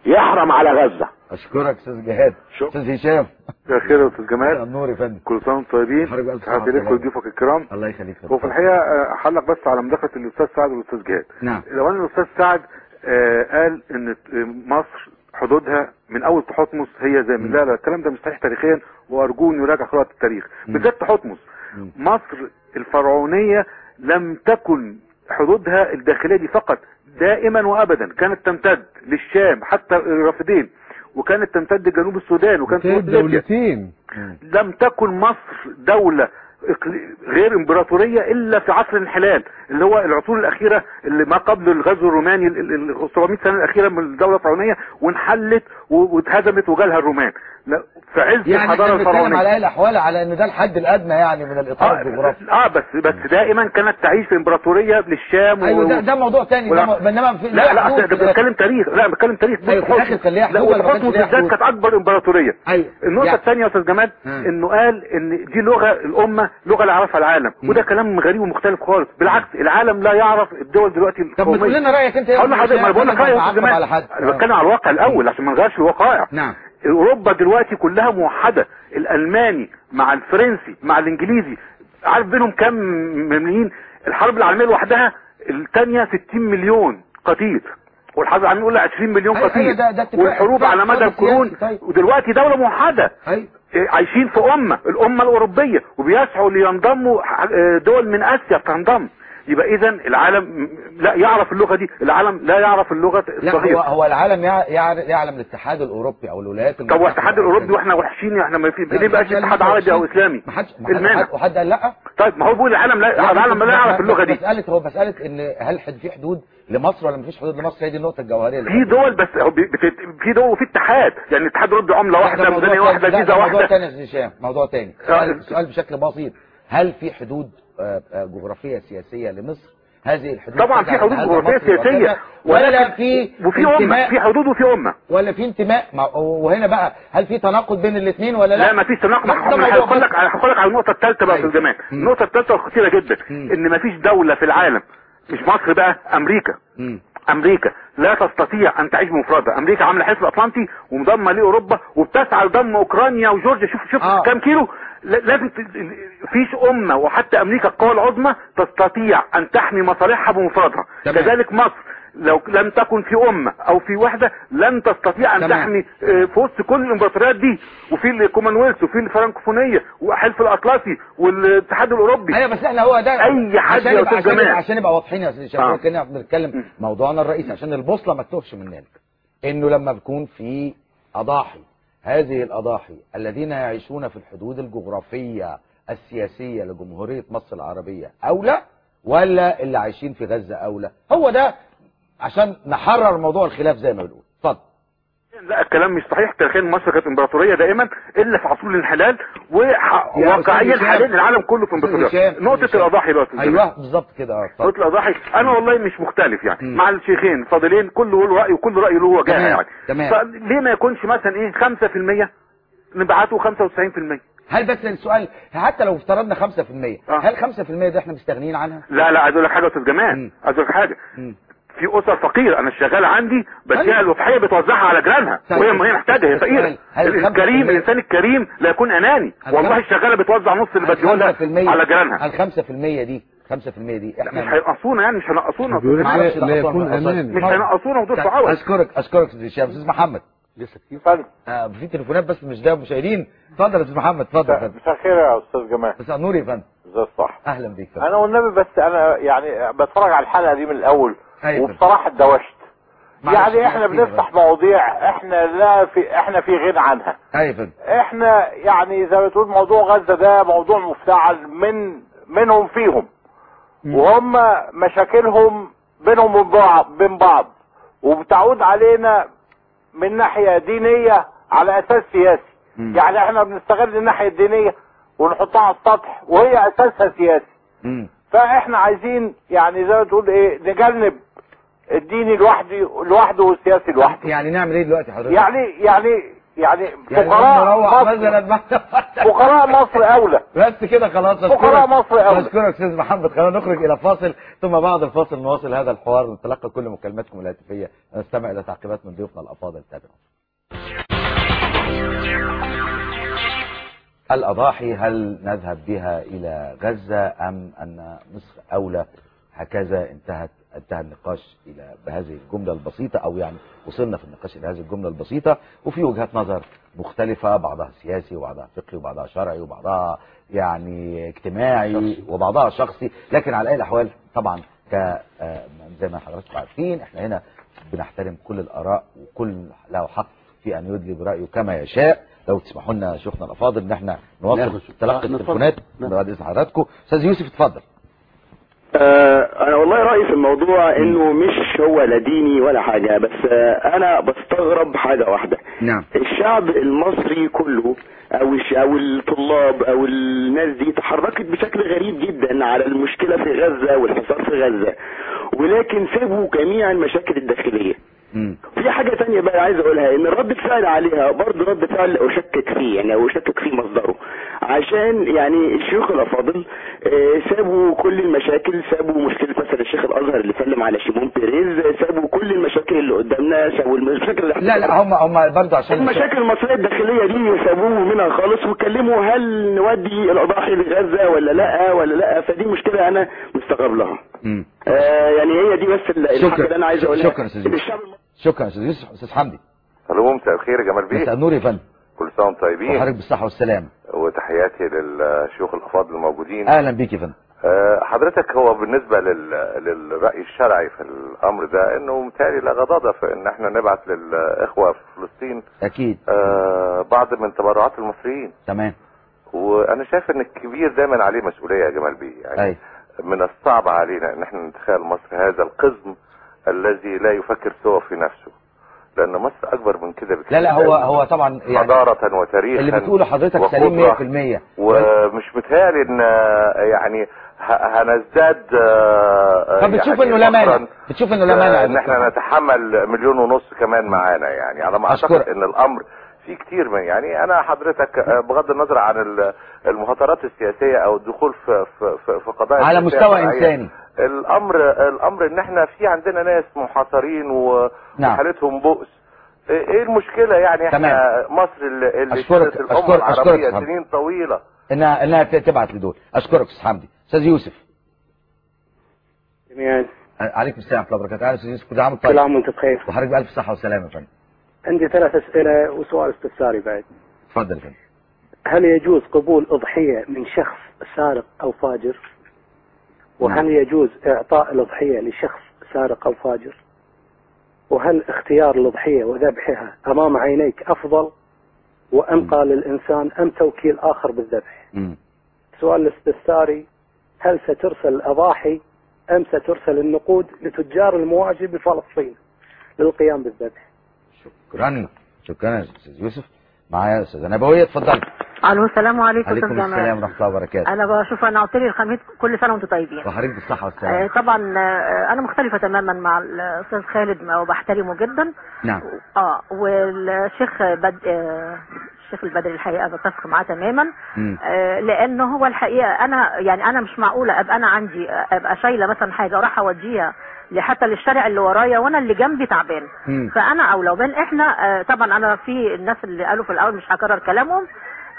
يحرم على غزة. أشكرك أستاذ جهاد. أستاذ هشام. يا خير يا أستاذ جمال. النور يا فندم. كل سنة وأنتم طيبين. حضرتك ولضيوفك الكرام. الله يخليك هو في الحقيقة آه، هعلق بس على مداخلة الأستاذ سعد والأستاذ جهاد. نعم. لو أن الأستاذ سعد آه، قال إن مصر حدودها من أول تحتمس هي زي لا لا الكلام ده مش صحيح تاريخيا وارجو انه يراجع قراءة التاريخ. بالذات تحتمس. مصر الفرعونية لم تكن حدودها الداخلية دي فقط دائما وابدا. كانت تمتد للشام حتى الرافدين. وكانت تمتد جنوب السودان وكانت ليبيا دولتين. لم تكن مصر دولة غير إمبراطورية إلا في عصر الانحلال اللي هو العصور الأخيرة اللي ما قبل الغزو الروماني ال- ال- ال 700 سنة الأخيرة من الدولة الفرعونية وانحلت واتهزمت وجالها الرومان. في عز يعني بنتكلم الفرعونية. على الأحوال على إن ده الحد الأدنى يعني من الإطار الجغرافي. آه, آه بس بس دائما كانت تعيش في إمبراطورية للشام أيوه ده, ده موضوع تاني ولا- ده انما في لا لا ده. بتكلم تاريخ. لا بتكلم تاريخ أيوة، في الآخر كان ليها حدود ليها بالذات؟ كانت أكبر إمبراطورية. أيوه. النقطة يعني- الثانية يا أستاذ جمال. إنه قال إن دي لغة الأمة لغة لا يعرفها العالم. وده كلام غريب ومختلف خالص. بالعكس العالم لا يعرف الدول دلوقتي طب ما تقول لنا رأيك أنت يا لحضرتك ما أنا بقول لك رأيي يا بعقب جمال. أنا بتكلم على الواقع الأول عشان ما نغيرش الوقائع نعم. أوروبا دلوقتي كلها موحدة. الألماني مع الفرنسي مع الإنجليزي. عارف بينهم كام ملايين الحرب العالمية لوحدها الثانية 60 مليون قتيل. والحرب العالمية الأولى 20 مليون قتيل. والحروب اتفاق على مدى اقتصادي القرون. طيب. ودلوقتي دولة موحدة. أيوه إيه، عايشين في أمة. الأمة الأوروبية. وبيسعوا لينضموا آه، دول من آسيا تنضم. يبقى اذا العالم لا يعرف اللغة دي العالم لا يعرف اللغة لا هو الصغيرة. هو العالم يع- يع- يعلم الاتحاد الأوروبي أو الولايات طب المتحدة والاتحاد الاوروبي وإحنا وحشين إحنا ما في ليه بقاش اتحاد عربي أو إسلامي؟ ما حدش حد قال لأ؟ طيب ما هو بيقول العالم لا العالم لا يعرف اللغة دي. مساله هو مساله إن هل حد في حدود لمصر ولا مفيش حدود لمصر؟ هي دي النقطة الجوهرية في دول بس في دول وفي اتحاد. يعني الاتحاد الأوروبي عملة واحدة موضوع ميزانية. واحدة فيزا موضوع واحدة. تاني يا هشام. موضوع تاني. آه. سؤال, بشكل بسيط. هل في حدود جغرافية سياسية لمصر هذه الحدود طبعا في حدود جغرافية سياسية؟ ولا في وفي أمة في حدود وفي أمة ولا في انتماء وهنا بقى هل في تناقض بين الاثنين ولا لا لا ما فيش تناقض هقول لك. هقول لك على النقطة الثالثه بقى في أيوة. الجمال. النقطة الثالثه الخطيره جدا. إن ما فيش دولة في العالم مش مصر بقى أمريكا. أمريكا لا تستطيع أن تعيش بمفردها أمريكا عاملة حلف الاطلنطي ومضمة لأوروبا وبتسعى لضم أوكرانيا وجورجيا شوف شوف آه. كام كيلو لازم فيش أمة وحتى أمريكا القوى العظمى تستطيع أن تحمي مصالحها بمفردها. كذلك مصر لو لم تكن في أمة أو في وحدة لن تستطيع أن تمام. تحمي آه، في وسط كل الإمبراطوريات دي وفي الكومنولث وفي الفرنكوفونية وحلف الأطلسي والاتحاد الأوروبي أيوه بس إحنا هو ده أي حد عشان يبقى عشان. يبقى عشان نبقى واضحين يا أستاذ آه. كنا بنتكلم موضوعنا الرئيسي عشان البوصلة ما تتوهش مننا إنه لما بيكون في أضاحي هذه الأضاحي الذين يعيشون في الحدود الجغرافية السياسية لجمهورية مصر العربية أولى ولا اللي عايشين في غزة أولى؟ هو ده عشان نحرر موضوع الخلاف زي ما بنقول. اتفضل. لا الكلام مش صحيح تاريخيا مصر كانت إمبراطورية دائما إلا في عصور الانحلال يا وواقعيا حاليا. العالم كله في إمبراطورية. نقطة. الأضاحي بقى. أيوه بالظبط كده آه. نقطة الأضاحي أنا والله مش مختلف يعني مم. مع الشيخين فاضلين كل له راي وكل راي له وجهه. يعني تمام. فليه ما يكونش مثلا إيه 5% نبعته 95% هل بس السؤال حتى لو افترضنا 5% آه. هل 5% ده إحنا مستغنيين عنها؟ لا لا عايز أقول لك حاجة يا أستاذ. جمال عايز أقول لك حاجة. في أسر فقيرة أنا شغال عندي بديها طيب. الوفحيه بتوزعها على جيرانها طيب. وهي ما هي محتاجة هي فقيرة. السؤال، هل الكريم 5% الإنسان الكريم لا يكون أناني. والله الشغالة بتوزع نص اللي هل بديه لها 5% على جيرانها. هل 5% دي؟ 5% دي إحنا مش هينقصونا يعني مش هينقصونا. لا, يكون. أمان مش هينقصونا ودول طيب، تعاون أشكرك أشكرك أستاذ هشام أستاذ محمد. لسه كتير فندم آه في تليفونات بس مش ده مشاهدين اتفضل يا أستاذ محمد اتفضل يا فندم. مساء الخير يا أستاذ جمال. مساء النور يا فندم. ازي الصح أهلا بيك يا فندم. أنا والنبي بس أنا يعني بتفرج على الحلقة دي من الأول. أيوة. وبصراحه اتدوشت. يعني إحنا بنفتح مواضيع إحنا لا في إحنا في غنى عنها. أيوه إحنا يعني زي ما تقول موضوع غزة ده موضوع مفتعل من منهم فيهم. وهم مشاكلهم بينهم وبين بعض بين بعض. وبتعود علينا من ناحية دينية على أساس سياسي. مم. يعني إحنا بنستغل الناحية الدينية ونحطها على السطح وهي أساسها سياسي. مم. فاحنا عايزين يعني زي ما تقول إيه نجنب الديني لوحده لوحده والسياسي لوحده. يعني نعمل إيه دلوقتي حضرتك؟ يعني يعني يعني يعني فقراء نروح مصر. فقراء مصر أولى. بس كده خلاص فقراء. مصر أولى. أشكرك أستاذ محمد. خلينا نخرج إلى فاصل ثم بعد الفاصل نواصل هذا الحوار نتلقى كل مكالماتكم الهاتفية. نستمع إلى تعقيبات من ضيوفنا الأفاضل تابعوا الأضاحي هل نذهب بها إلى غزة أم أن مصر أولى؟ هكذا انتهت انتهى النقاش إلى بهذه الجملة البسيطة أو يعني وصلنا في النقاش إلى هذه الجملة البسيطة وفي وجهات نظر مختلفة بعضها سياسي وبعضها فقهي وبعضها شرعي وبعضها يعني اجتماعي وبعضها شخصي. لكن على أي الأحوال طبعا ك آه، زي ما حضراتكم عارفين إحنا هنا بنحترم كل الآراء وكل له حق في أن يدلي برايه كما يشاء. لو تسمحوا لنا شيوخنا الأفاضل إن إحنا نوصل ناخد- تلقي. التليفونات نعم. بعد إذن حضراتكم. أستاذ يوسف اتفضل. أنا والله رأيي في الموضوع إنه مش هو لا ديني ولا حاجة بس آه، أنا بستغرب حاجة واحدة. نعم. الشعب المصري كله أو أو الطلاب أو الناس دي تحركت بشكل غريب جدا على المشكلة في غزة والحصار في غزة ولكن سابوا جميع المشاكل الداخلية. في حاجة تانية بقى عايز أقولها إن رد الفعل عليها برضه رد فعل أشكك فيه يعني أو أشكك في مصدره. عشان يعني الشيوخ الأفاضل آه، سابوا كل المشاكل سابوا مشكلة مثلا الشيخ الأزهر اللي سلم على شيمون بيريز سابوا كل المشاكل اللي قدامنا سابوا المشاكل اللي لا لا هم هم برضه عشان المشاكل المصرية الداخلية دي سابوه منها خالص واتكلموا هل نودي الأضاحي لغزة ولا لأ ولا لأ؟ فدي مشكلة أنا مستغرب لها. آه يعني هي دي بس ال- الحاجة. اللي أنا عايز أقولها. شكرا شكرا يا أستاذ يوسف أستاذ حمدي. ألو مساء الخير يا جمال بيه. مساء النور يا فندم. كل سنه وأنتم طيبين؟ وحضرتك بالصحة والسلامة. وتحياتي للشيوخ الأفاضل الموجودين. أهلا بيك يا فندم. آه، حضرتك هو بالنسبة لل... للرأي الشرعي في الأمر ده إنه متهيألي لا غضاضه في ان إحنا نبعت للإخوة في فلسطين. أكيد. آه، بعض من تبرعات المصريين. تمام. وأنا شايف إن الكبير دايما عليه مسؤولية يا جمال بيه. يعني أي. من الصعب علينا إن إحنا نتخيل مصر هذا القزم الذي لا يفكر سوى في نفسه. لأن مصر أكبر من كده بكثير لا لا هو. هو طبعا يعني حضارة وتاريخا اللي بتقوله حضرتك سليم 100% ومش متهيألي إن آه، يعني هنزداد آه، طب بتشوف يعني إنه لا مانع؟ بتشوف إنه لا مانع إن إحنا نتحمل مليون ونص كمان معانا يعني. على ما. أعتقد إن الأمر في كتير من يعني أنا حضرتك آه، بغض النظر عن ال- المهاترات السياسية أو الدخول في في في, قضايا على مستوى. إنساني. الأمر الأمر إن إحنا في عندنا ناس محاصرين و- نعم. وحالتهم بؤس. إيه إيه المشكلة يعني إحنا تمام. مصر اللي اللي أشكرك- شهدت الامه أشكرك- أشكرك العربيه فندم. سنين طويلة. إنها إنها ت- تبعت لدول. أشكرك أستاذ حمدي. أستاذ يوسف. جميعا عليكم السلام ورحمة الله وبركاته. أهلا أستاذ يوسف كل عام وأنت كل طيب؟ عام وأنت بخير. وحضرتك بألف صحة وسلامة يا فندم. عندي ثلاث أسئلة وسؤال استفساري بعد. اتفضل يا فندم. هل يجوز قبول أضحية من شخص سارق أو فاجر؟ وهل يجوز إعطاء الأضحية لشخص سارق أو فاجر؟ وهل اختيار الأضحية وذبحها أمام عينيك أفضل وأنقى للإنسان أم توكيل آخر بالذبح؟ مم. السؤال الاستفساري هل سترسل الأضاحي أم سترسل النقود لتجار المواجهه بفلسطين للقيام بالذبح؟ شكرا. شكرا يا أستاذ يوسف. معايا أستاذة نبوية اتفضل ألو السلام عليكم عليكم السلام ورحمة الله وبركاته. أنا بشوف أنا قلت لي الخميس كل سنة وأنتم طيبين. وحضرتك بالصحة آه، والسلامه طبعا آه، أنا مختلفة تماما مع الأستاذ خالد وبحترمه جدا. نعم. آه والشيخ بد... آه، الشيخ البدري الحقيقة بتفق معاه تماما. آه، لأنه هو الحقيقة أنا يعني أنا مش معقولة أبقى أنا عندي آه، أبقى شايلة مثلا حاجة أروح أوديها حتى للشارع اللي ورايا وأنا اللي جنبي تعبان. فأنا أو لو بين إحنا آه، طبعا أنا في الناس اللي قالوا في الأول مش هكرر كلامهم.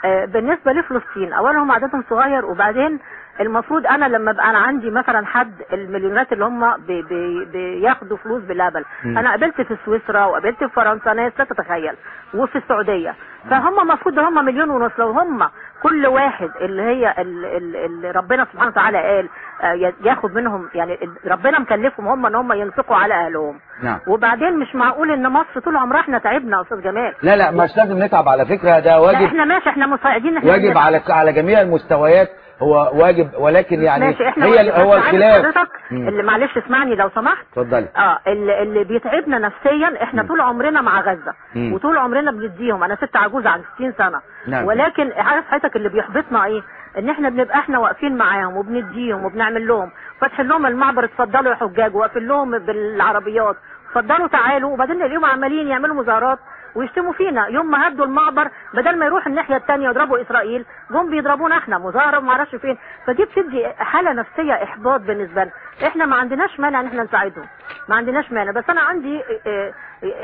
آه، بالنسبة لفلسطين. اولا هم عددهم صغير وبعدين المفروض أنا لما ابقى أنا عندي مثلا حد المليونات اللي هم بي بي بياخدوا فلوس بالهبل. أنا قابلت في سويسرا وقابلت في فرنسا ناس لا تتخيل وفي السعودية. فهم المفروض هم مليون ونص. لو هم كل واحد اللي هي ال- ال- اللي ربنا سبحانه وتعالى قال آه، ياخد منهم يعني ربنا مكلفهم هم إن هم ينفقوا على أهلهم. نعم. وبعدين مش معقول إن مصر طول عمرها إحنا تعبنا يا أستاذ جمال. لا لا مش لازم نتعب على فكرة ده لا واجب إحنا ماشي إحنا مساعدين إحنا واجب. على على جميع المستويات. هو واجب ولكن يعني ماشي إحنا هي. هو الخلاف. حضرتك. اللي معلش اسمعني لو سمحت. اتفضلي. آه اللي, اللي بيتعبنا نفسيا إحنا مم. طول عمرنا مع غزة. مم. وطول عمرنا بنديهم أنا ست عجوز عن 60 سنة. نعم. ولكن عارف حضرتك اللي بيحبطنا إيه؟ إن إحنا بنبقى إحنا واقفين معاهم وبنديهم وبنعمل لهم. فاتحين لهم المعبر اتفضلوا يا حجاج. واقفين لهم بالعربيات. اتفضلوا تعالوا. وبعدين نلاقيهم عمالين يعملوا مظاهرات. ويشتموا فينا. يوم ما هدوا المعبر بدل ما يروحوا الناحية الثانية يضربوا إسرائيل جم بيضربونا إحنا. مظاهرة ما أعرفش فين. فدي بتدي حالة نفسية إحباط بالنسبة لنا. إحنا ما عندناش مانع إن إحنا نساعدهم. ما عندناش مانع. بس أنا عندي آه، آه،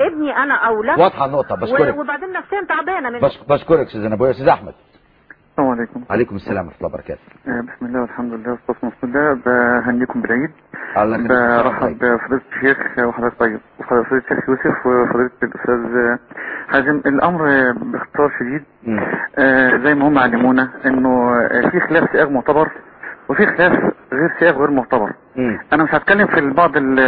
ابني أنا أولاد واضحة النقطة. بشكرك. وبعدين نفسيا تعبانة من بش- بشكرك أستاذ نبوية. أستاذ أحمد. السلام عليكم. عليكم السلام ورحمة الله وبركاته. آه، بسم الله والحمد لله والصلاة والسلام بهنيكم بالعيد. الله. برحب بفضيلة الشيخ وحضرتك طيب وفضيلة الشيخ يوسف وفضيلة الأستاذ حازم. الأمر باختصار شديد. آه، زي ما هم علمونا إنه في خلاف سائغ معتبر. وفي خلاف غير سائغ وغير معتبر. أنا مش هتكلم في بعض ال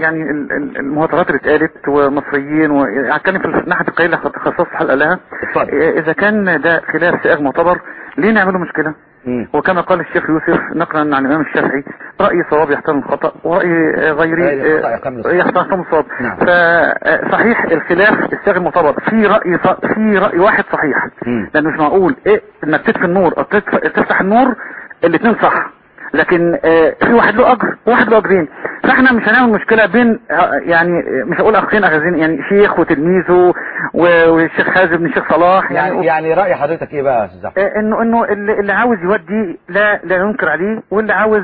يعني ال- ال- المهاترات اللي اتقالت ومصريين وهتكلم في الناحيه القليله اللي خصصت حلقة لها. إيه، إذا كان ده خلاف سائغ معتبر ليه نعمله مشكلة؟ وكما قال الشيخ يوسف نقلا عن الإمام الشافعي رأي صواب يحترم الخطأ ورأي آه، غيري آه، يحتمل الصواب. يحترم الصواب. نعم. فصحيح الخلاف السائغ المعتبر. في رأي في رأي واحد صحيح. لأن مش معقول. إيه إنك تطفي النور أو تفتح النور الاثنين صح. لكن آه، في واحد له أجر وواحد له أجرين. فإحنا مش هنعمل مشكلة بين آه، يعني آه، مش هقول أخين اغازين يعني شيخ وتلميذه و- والشيخ حازم بن الشيخ صلاح يعني يعني رأي حضرتك إيه بقى يا أستاذ احمد إنه إنه اللي, اللي عاوز يودي لا لا ينكر عليه واللي عاوز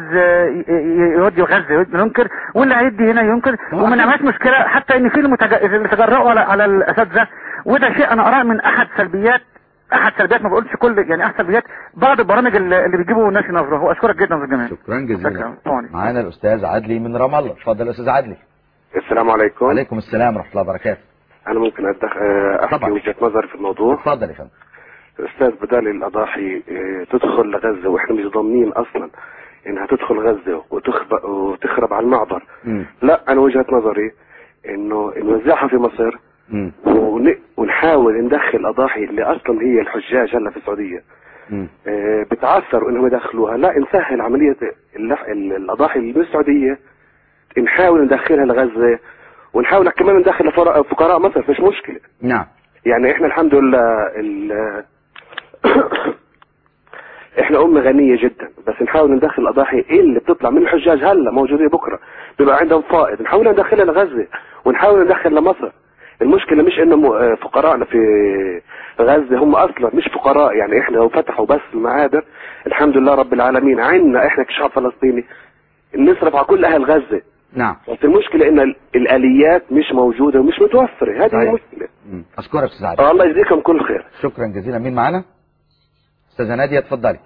يودي يودي ينكر واللي هيدي هنا ينكر. وما نعملش مشكلة حتى إن في المتج- اللي على على الأساتذة. وده شيء أنا أراه من أحد سلبيات أحد سلبيات ما بقولش كل يعني أحد سلبيات بعض البرامج اللي اللي بيجيبوا الناس ينظروها واشكرك جدا يا جمال. شكرا جزيلا. معانا الأستاذ عدلي من رام الله. اتفضل يا أستاذ عدلي. السلام عليكم. وعليكم السلام ورحمة الله وبركاته. أنا ممكن أدخ... أحكي. وجهة نظري في الموضوع. اتفضل يا فندم. أستاذ بدال الأضاحي آه، تدخل لغزة وإحنا مش ضامنين أصلا إنها تدخل غزة وتخرب وتخرب على المعبر. مم. لا أنا وجهة نظري إنه نوزعها في مصر. ونحاول ندخل أضاحي اللي أصلا هي الحجاج هلا في السعودية. مم. آه، بتعثروا إنهم يدخلوها. لا نسهل. ال- الأضاحي اللي من السعودية نحاول ندخلها لغزة. ونحاول كمان ندخل فقراء مصر مش مشكلة. نعم. يعني إحنا الحمد لله ال... إحنا أمة غنية جدا. بس نحاول ندخل الأضاحي اللي بتطلع من الحجاج هلا موجودين بكرة. بيبقى عندهم فائض. نحاول ندخلها لغزة. ونحاول ندخل لمصر. المشكلة مش إنه م- آه، فقراءنا في غزة هم أصلا مش فقراء يعني إحنا لو فتحوا بس المعابر الحمد لله رب العالمين عنا إحنا كشعب فلسطيني نصرف على كل أهل غزة. نعم. بس المشكلة إن ال- الآليات مش موجودة ومش متوفرة. هذه. المشكلة. أشكرك أستاذ عدلي آه، الله يجزيكم كل خير. شكرا جزيلا. مين معانا أستاذة نادية اتفضلي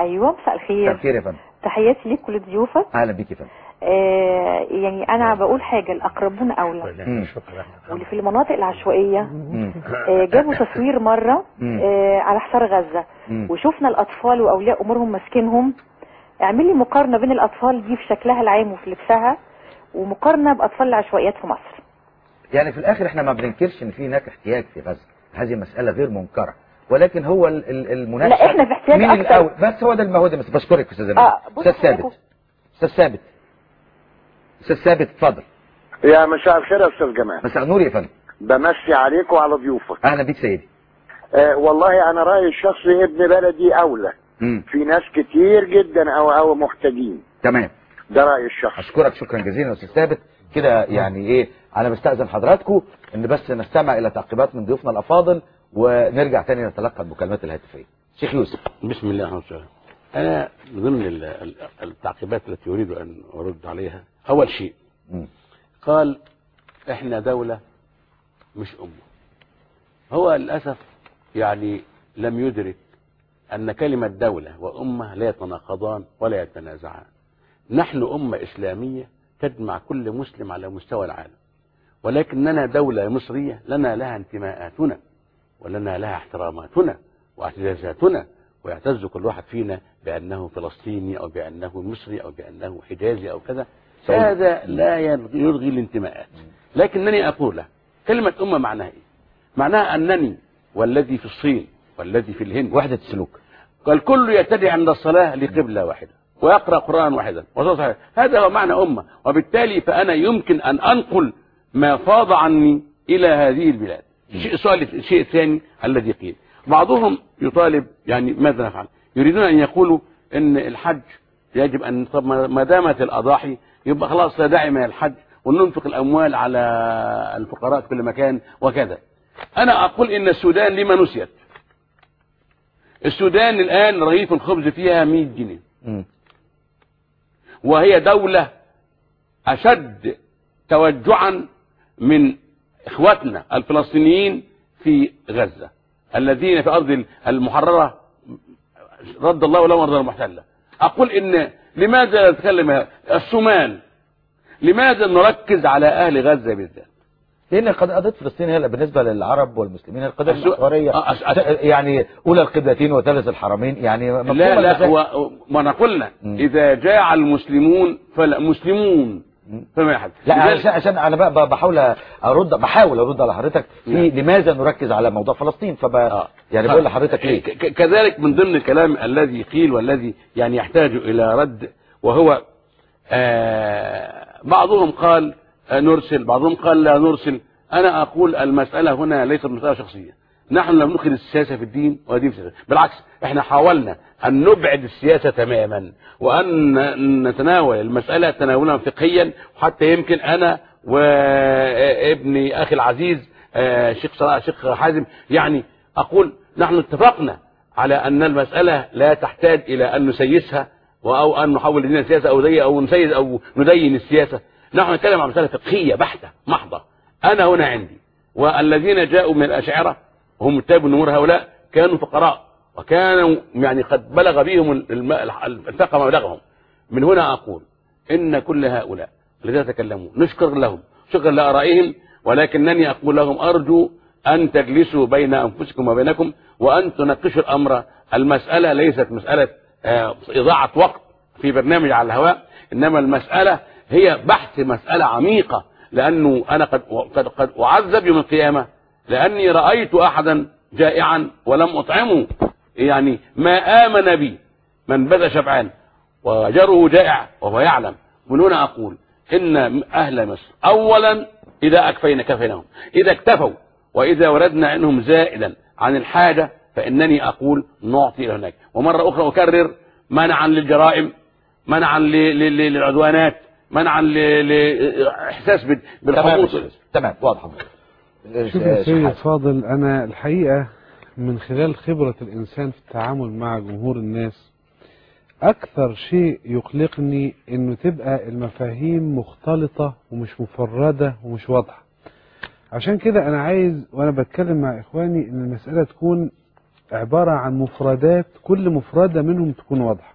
أيوه مساء مساء الخير الخير يا فندم. تحياتي ليك ولضيوفك. أهلا بيك يا فندم. يعني أنا بقول حاجة الأقربون أولى مم. واللي في المناطق العشوائية مم. آه جابوا تصوير. آه على حصار غزة مم. وشفنا الأطفال وأولياء أمورهم ماسكينهم اعمل لي مقارنة بين الأطفال دي في شكلها العام وفي لبسها ومقارنة بأطفال العشوائيات في مصر يعني في الآخر إحنا ما بننكرش إن في هناك احتياج في غزة هذه مسألة غير منكرة ولكن هو ال- ال- المناقشة لا، إحنا في احتياج. الأول بس هو ده المواد بس بشكرك أستاذ. آه، ثابت. أستاذ ثابت أستاذ ثابت اتفضل. يا مساء الخير يا أستاذ جمال. مساء النور يا فندم. بمسي عليك وعلى ضيوفك. أهلا بيك سيدي. آه والله أنا رأيي الشخصي ابن بلدي أولى. مم. في ناس كتير جدا أو أو محتاجين. تمام. ده رايي الشخصي أشكرك شكرا جزيلا يا أستاذ ثابت. كده يعني إيه أنا بستأذن حضراتكم إن بس نستمع إلى تعقيبات من ضيوفنا الأفاضل ونرجع تاني نتلقى المكالمات الهاتفية. شيخ يوسف. بسم الله الرحمن الرحيم. أنا من ضمن ال- ال- التعقيبات التي أريد أن أرد عليها أول شيء. قال إحنا دولة مش أمة هو للأسف يعني لم يدرك أن كلمة دولة وأمة لا يتناقضان ولا يتنازعان نحن أمة إسلامية تجمع كل مسلم على مستوى العالم ولكننا دولة مصرية لنا لها انتماءاتنا ولنا لها احتراماتنا واعتزازاتنا ويعتز كل واحد فينا بأنه فلسطيني أو بأنه مصري أو بأنه حجازي أو كذا. هذا لا يلغي الانتماءات. لكنني أقول كلمة أمة معناها إيه؟ معناها أنني والذي في الصين والذي في الهند. وحدة السلوك. الكل يتدعي عند الصلاة لقبلة واحدة ويقرأ قرآن واحدا. هذا هو معنى أمة. وبالتالي فأنا يمكن أن أنقل ما فاض عني إلى هذه البلاد. الشيء السؤال الشيء الثاني الذي قيل. بعضهم يطالب يعني ماذا نفعل؟ يريدون أن يقولوا أن الحج يجب أن طب ما ما دامت الأضاحي يبقى خلاص لا داعي من الحج وننفق الأموال على الفقراء في كل مكان وكذا. أنا أقول إن السودان لما نسيت؟ السودان الآن رغيف الخبز فيها 100 جنيه. وهي دولة أشد توجعا من إخواتنا الفلسطينيين في غزة الذين في أرض المحررة رد الله لهم أرض المحتلة. أقول إن لماذا نتكلم الصومال؟ لماذا نركز على أهل غزة بالذات؟ لأن قض- قضيه فلسطين هي بالنسبة للعرب والمسلمين. أش- أش- يعني أولى القبلتين وثالث الحرمين. يعني لا لا. ما أنا قلنا. إذا جاع المسلمون فلا فما يحدث لا عشان عشان أنا بقى بحاول ارد بحاول أرد على حضرتك في لماذا نركز على موضوع فلسطين فب يعني بقول لحضرتك ليه؟ كذلك من ضمن الكلام الذي قيل والذي يعني يحتاج إلى رد وهو آه بعضهم قال آه نرسل بعضهم قال لا نرسل. أنا أقول المسألة هنا ليست مسألة شخصية. نحن لم ندخل السياسة في الدين ودين في السياسة. بالعكس إحنا حاولنا أن نبعد السياسة تماما وأن نتناول المسألة تناولا فقهيا. حتى يمكن أنا وابني أخي العزيز آه، شيخ صلاح شيخ حازم يعني أقول نحن اتفقنا على أن المسألة لا تحتاج إلى أن نسيسها أو أن نحول الدين سياسة أو زي أو نسيس أو ندين السياسة. نحن نتكلم عن مسألة فقهية بحتة محضة. أنا هنا عندي. والذين جاءوا من الأشاعرة هم تاب النمور هؤلاء كانوا فقراء وكانوا يعني قد بلغ بهم الفقه ما بلغهم. من هنا أقول إن كل هؤلاء الذين يتكلمون نشكر لهم شكرا لآرائهم ولكنني أقول لهم أرجو أن تجلسوا بين أنفسكم وبينكم وأن تناقشوا الأمر. المسألة ليست مسألة آه، إضاعة وقت في برنامج على الهواء إنما المسألة هي بحث مسألة عميقة لأنه أنا قد قد, قد أعذب يوم القيامة لأني رأيت أحدا جائعا ولم أطعمه. يعني ما آمن بي من بدا شبعان وجره جائع وهو يعلم. من هنا أقول إن أهل مصر أولا إذا أكفينا كفيناهم. إذا اكتفوا وإذا وردنا عنهم زائدا عن الحاجة فإنني أقول نعطي إلى هناك. ومرة أخرى أكرر منعا للجرائم منعا للعدوانات منعا لإحساس شيخ. تمام واضح. شوف يا سيدي الفاضل أنا الحقيقة من خلال خبرة الإنسان في التعامل مع جمهور الناس أكثر شيء يقلقني إنه تبقى المفاهيم مختلطة ومش مفردة ومش واضحة. عشان كده أنا عايز وأنا بتكلم مع إخواني إن المسألة تكون عبارة عن مفردات كل مفردة منهم تكون واضحة.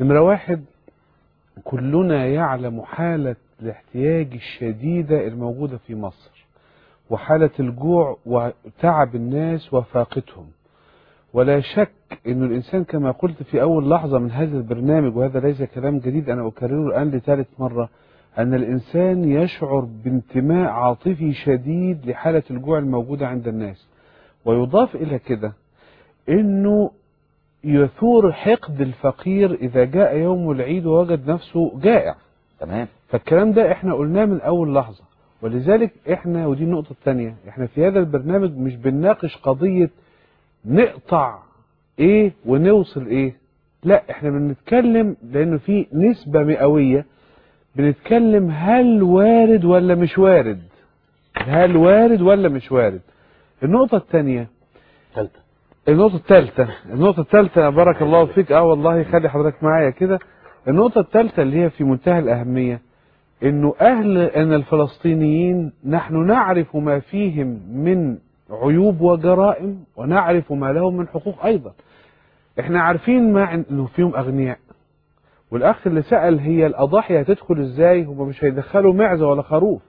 نمرة واحد كلنا يعلم حالة الاحتياج الشديدة الموجودة في مصر. وحالة الجوع وتعب الناس وفاقتهم. ولا شك أن الإنسان كما قلت في أول لحظة من هذا البرنامج وهذا ليس كلام جديد أنا أكرره الآن لثالث مرة أن الإنسان يشعر بانتماء عاطفي شديد لحالة الجوع الموجودة عند الناس. ويضاف إلى كده أنه يثور حقد الفقير إذا جاء يوم العيد ووجد نفسه جائع. تمام. فالكلام ده إحنا قلناه من أول لحظة. ولذلك إحنا ودي النقطة الثانية إحنا في هذا البرنامج مش بنناقش قضية نقطع إيه ونوصل إيه. لا إحنا بنتكلم لأنه في نسبة مئوية بنتكلم هل وارد ولا مش وارد. هل وارد ولا مش وارد. النقطة الثانية. ثالثة النقطة الثالثة. النقطة الثالثة بارك الله فيك. آه والله خلي حضرتك معايا كده. النقطة الثالثة اللي هي في منتهى الأهمية. إنه أهل أن الفلسطينيين نحن نعرف ما فيهم من عيوب وجرائم ونعرف ما لهم من حقوق أيضا. إحنا عارفين ما إنه فيهم أغنياء. والأخ اللي سأل هي الاضاحي هتدخل إزاي؟ هم مش هيدخلوا معزة ولا خروف.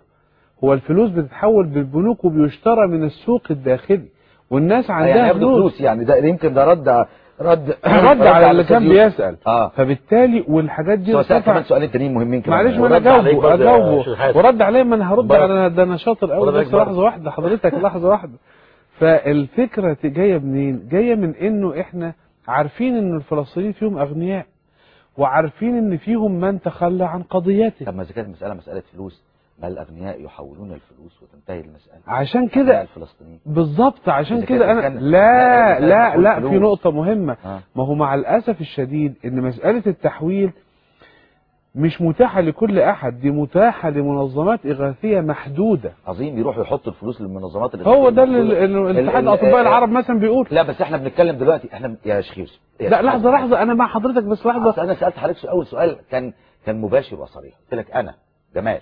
هو الفلوس بتتحول بالبنوك وبيشترى من السوق الداخلي والناس عندها يعني ياخدوا فلوس. فلوس يعني ده يمكن ده رد رد رد على اللي كان بيسأل آه فبالتالي والحاجات دي سؤال. كمان سؤالين تانيين مهمين كمان معلش ما أنا أجاوبه اجاوبه. ورد عليه ما أنا هرد. على ده أنا شاطر قوي بس. لحظة واحدة حضرتك لحظة واحدة فالفكرة جاية منين؟ جاية من إنه إحنا عارفين إن الفلسطينيين فيهم أغنياء وعارفين إن فيهم من تخلى عن قضيته طب ما إذا كانت المساله مسألة فلوس ما الأغنياء يحولون الفلوس وتنتهي المسألة عشان كده الفلسطينيين بالظبط عشان كده كان- لا لا، لا في. نقطة مهمة آه. ما هو مع الأسف الشديد إن مسألة التحويل مش متاحة لكل أحد دي متاحة لمنظمات إغاثية محدودة عظيم يروحوا يحطوا الفلوس للمنظمات اللي هو ده اللي المفروض- اللي ال- اتحاد ال- أطباء آه، العرب مثلا بيقول لا بس إحنا بنتكلم دلوقتي إحنا يا يا لا شيخ لحظة. لحظة أنا مع حضرتك بس لحظة أصل أنا سألت حضرتك اول سؤال كان كان مباشر وصريح قلت لك أنا جمال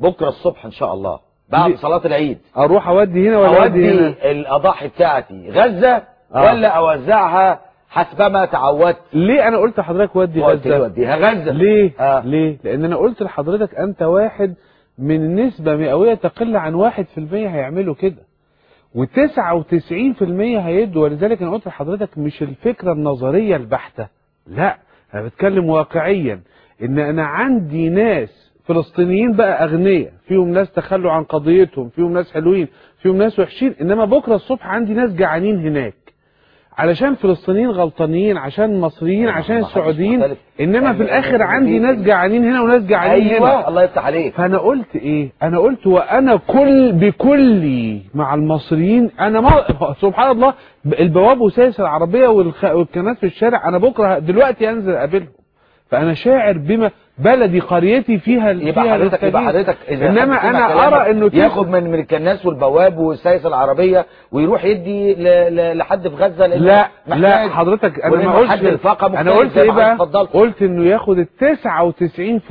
بكرة الصبح إن شاء الله. بعد؟ صلاة العيد. أروح أودي هنا ولا أودي هنا؟ اودي الأضاحي بتاعتي. غزة آه. ولا أوزعها حسبما تعودت. ليه أنا قلت لحضرتك ودي غزة؟ وديها غزة. ليه؟ آه. ليه؟ لأن أنا قلت لحضرتك أنت واحد من نسبة مئوية تقل عن واحد في المية هيعملوا كده. وتسعة وتسعين في المية هيدوا. ولذلك أنا قلت لحضرتك مش الفكرة النظرية البحتة. لا أنا بتكلم واقعيا. إن أنا عندي ناس فلسطينيين بقى أغنياء فيهم ناس تخلوا عن قضيتهم فيهم ناس حلوين فيهم ناس وحشين إنما بكرة الصبح عندي ناس جعانين هناك. علشان فلسطينيين غلطانيين عشان مصريين عشان السعوديين. إنما في يعني الآخر عندي ناس جعانين هنا وناس جعانين هنا. أيوه الله يفتح عليك. فأنا قلت إيه؟ أنا قلت وأنا كل بكلي مع المصريين أنا ما سبحان الله البواب وسايس العربية والخ... والكنات في الشارع أنا بكرة دلوقتي انزل أقابلهم. فأنا شاعر بما بلدي قريتي فيها يبقى فيها حضرتك يبقى. حضرتك إذا إنما أنا أرى إنه ياخد من من الكناس والبواب والسايس العربية ويروح يدي ل... ل... لحد في غزة لا. لا حضرتك أنا ما قلتش أنا قلت إيه بقى. قلت إنه ياخد ال 99%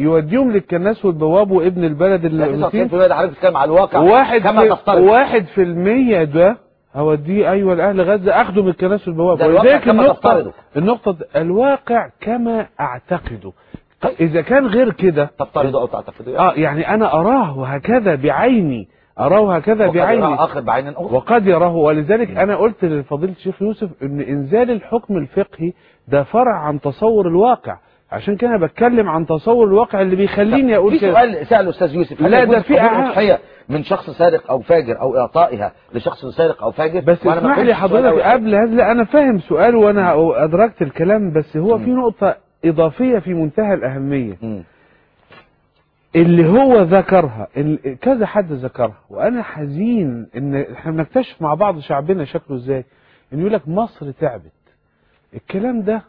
يوديهم للكناس والبواب وابن البلد اللي لا 99% ده حضرتك بتتكلم على الواقع واحد كما تفترض واحد في المية ده اوديه أيوه لاهل غزة اخده من الكنائس والبواب ده الواقع ولذلك النقطه. النقطه الواقع كما أعتقده. إذا كان غير كده تفترضه أو تعتقده. آه يعني أنا أراه هكذا بعيني. أراه هكذا وقد بعيني. يراه آخر بعين أخرى. وقد يراه. ولذلك أنا قلت لفضيله الشيخ يوسف إن إنزال الحكم الفقهي ده فرع عن تصور الواقع. عشان كده أنا بتكلم عن تصور الواقع اللي بيخليني أقول في كده. سؤال سأله أستاذ يوسف لا، ده في الأضحية من شخص سارق أو فاجر أو إعطائها لشخص سارق أو فاجر؟ بس اسمح لي حضرتك. قبل هذا لا أنا فاهم سؤال وأنا أدركت الكلام بس هو في نقطة إضافية في منتهى الأهمية. اللي هو ذكرها كذا حد ذكرها وأنا حزين إن إحنا بنكتشف مع بعض شعبنا شكله إزاي ان يقول لك مصر تعبت. الكلام ده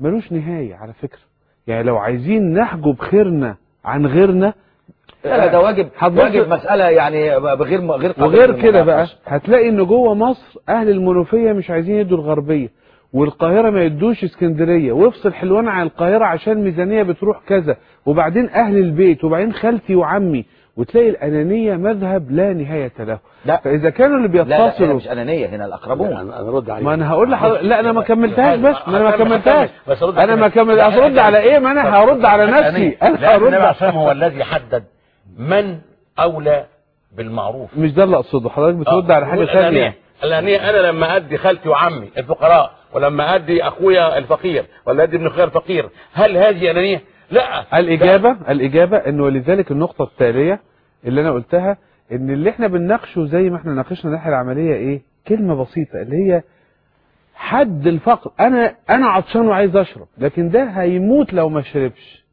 ملوش نهاية على فكرة. يعني لو عايزين نحجب خيرنا عن غيرنا لا لا ده واجب واجب مسألة يعني بغير غير وغير كده بقى للمناقشة. هتلاقي إن جوه مصر أهل المنوفية مش عايزين يدوا الغربية والقاهرة ما يدوش اسكندرية وافصل حلوان عن القاهرة عشان ميزانية بتروح كذا وبعدين أهل البيت وبعدين خالتي وعمي وتلاقي الأنانية مذهب لا نهاية له لا. فإذا كانوا اللي لا لا هنا بيتصلوا مش أنانية هنا الأقربون أنا أرد عليك ما أنا هقول لحضرتك لا أنا ما كملتهاش بس ما أنا ما كملتهاش أرد أنا ما عليك. كمل لا، أرد لا، على إيه ما أنا هرد على نفسي الأنانية. أنا لا، النبي هرد عليه هو الذي حدد من أولى بالمعروف مش ده اللي أقصده حضرتك بترد آه، على حاجة والأنانية. ثانية الأنانية أنا لما أدي خالتي وعمي الفقراء ولما أدي أخويا الفقير ولا أدي ابن أخويا الفقير هل هذه أنانية؟ لا. الإجابة الإجابة إنه ولذلك النقطة التالية اللي أنا قلتها إن اللي إحنا بنناقشه زي ما إحنا ناقشنا الناحية العملية إيه؟ كلمة بسيطة اللي هي حد الفقر. أنا أنا عطشان وعايز أشرب لكن ده هيموت لو ما شربش.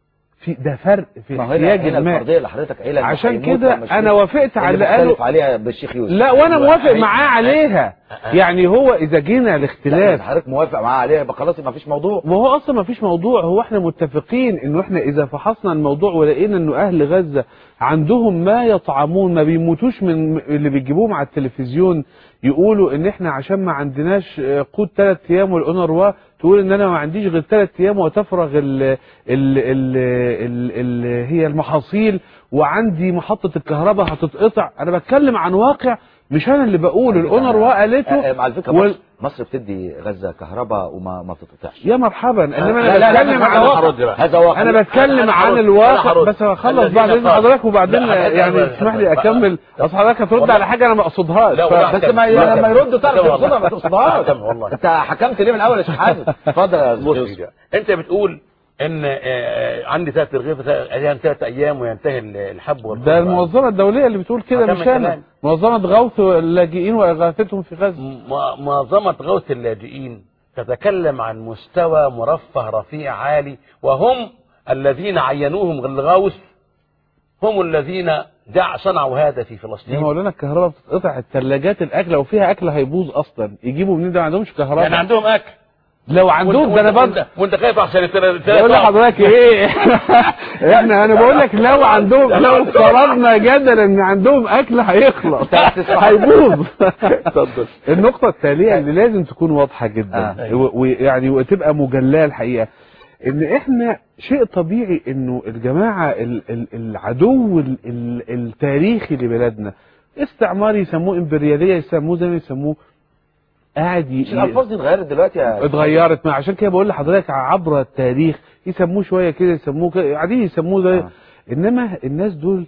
في ده فرق في ما هو احتياج الماء الفرضية اللي حضرتك قايلها عشان كده يشرب. وافقت على اللي قاله عليها بالشيخ يوسف. لا وأنا موافق معاه عليها. يعني هو إذا جينا الاختلاف لا، حضرتك موافق معاه عليها يبقى خلاص ما فيش موضوع. وهو أصلا ما فيش موضوع. هو إحنا متفقين إنه إحنا إذا فحصنا الموضوع ولقينا إنه أهل غزة عندهم ما يطعمون ما بيموتوش من اللي بيجيبوهم على التلفزيون يقولوا إن إحنا عشان ما عندناش آه، قوت ثلاث أيام والأونروا تقول إن أنا ما عنديش غير ثلاث أيام وتفرغ ال ال هي المحاصيل وعندي محطة الكهرباء هتتقطع. أنا بتكلم عن واقع مش أنا اللي بقول الأونروا قالته آه، آه، على فكرة وال- مصر, بتدي غزة كهرباء وما ما بتتقطعش يا مرحبا إنما لا، أنا لا، لا، بتكلم أنا عن هرد بقى. واقع هذا واقع. أنا بتكلم عن. الواقع. بس هخلص بعد إذن حضرتك وبعدين لا، يعني اسمح لي أكمل أصل حضرتك هترد. على حاجة أنا ما أقصدهاش لا،. بس ما لا، لما يرد تعرف. تقصدها ما تقصدهاش لا، والله. انت حكمت ليه من الأول يا شيخ حازم اتفضل يا أنت بتقول إن آه، آه، عندي ثلاث رغيف ثلاث ثلاث أيام وينتهي الحب والخضر ده المنظمه الدولية اللي بتقول كده مش أنا. منظمه غوث اللاجئين وإغاثتهم في غزة. م- منظمة غوث اللاجئين تتكلم عن مستوى مرفه رفيع عالي وهم الذين عينوهم للغوث هم الذين دع صنعوا هذا في فلسطين. مولانا الكهرباء بتتقطع الثلاجات الأكل لو فيها أكل هيبوظ أصلا. يجيبوا منين؟ ده ما عندهمش كهرباء. يعني عندهم أكل. لو عندهم ده أنا برضه وأنت خايف عشان بقول لحضرتك إيه؟ إحنا أنا بقول لك لو عندهم لو افترضنا جدلا إن عندهم أكل هيخلص. هيبوظ. اتفضل. النقطة التالية اللي لازم تكون واضحة جدا. و- ويعني وتبقى مجلاة الحقيقة. إن إحنا شيء طبيعي إنه الجماعة ال- ال- العدو ال- ال- التاريخي لبلادنا استعمار يسموه إمبريالية يسموه زي ما يسموه قاعد ي- مش الألفاظ دي اتغيرت دلوقتي يا اتغيرت ما عشان كده بقول لحضرتك عبر التاريخ يسموه شوية كده يسموه كده قاعدين يسموه زي آه. إنما الناس دول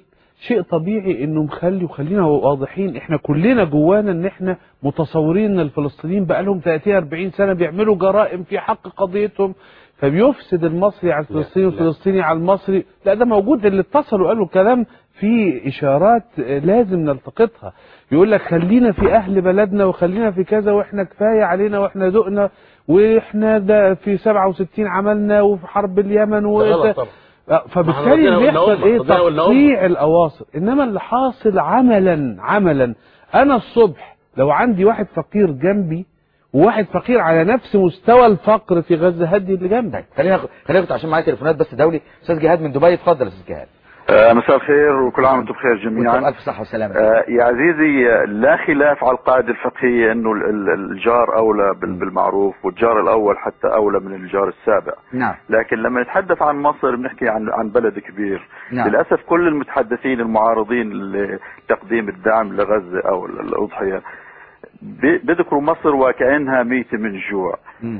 شيء طبيعي انه مخلي وخلينا واضحين إحنا كلنا جوانا إن إحنا متصورين إن الفلسطينيين بقى لهم 30 40 سنة بيعملوا جرائم في حق قضيتهم فبيفسد المصري على الفلسطيني والفلسطيني على المصري. لا ده موجود اللي اتصلوا قالوا كلام في إشارات لازم نلتقطها. يقول لك خلينا في أهل بلدنا وخلينا في كذا وإحنا كفاية علينا وإحنا ذقنا وإحنا ده في 67 عملنا وفي حرب اليمن و. آه، فبالتالي بيحصل إيه. تقطيع الأواصر. إنما اللي حاصل عملا عملا أنا الصبح لو عندي واحد فقير جنبي وواحد فقير على نفس مستوى الفقر في غزة. هدي اللي جنبي خلينا خلينا كنت عشان معايا تليفونات بس دولي. أستاذ جهاد من دبي اتفضل يا أستاذ جهاد. آه، مساء الخير وكل عام وأنتم بخير جميعا. بألف صحة وسلامة. آه، يا عزيزي لا خلاف على القاعدة الفقهية إنه ال- ال- الجار أولى بال- بالمعروف والجار الأول حتى أولى من الجار السابع. نعم. لكن لما نتحدث عن مصر بنحكي عن عن بلد كبير. نعم. للأسف كل المتحدثين المعارضين لتقديم الدعم لغزة أو ال- بيذكروا مصر وكأنها ميتة من جوع.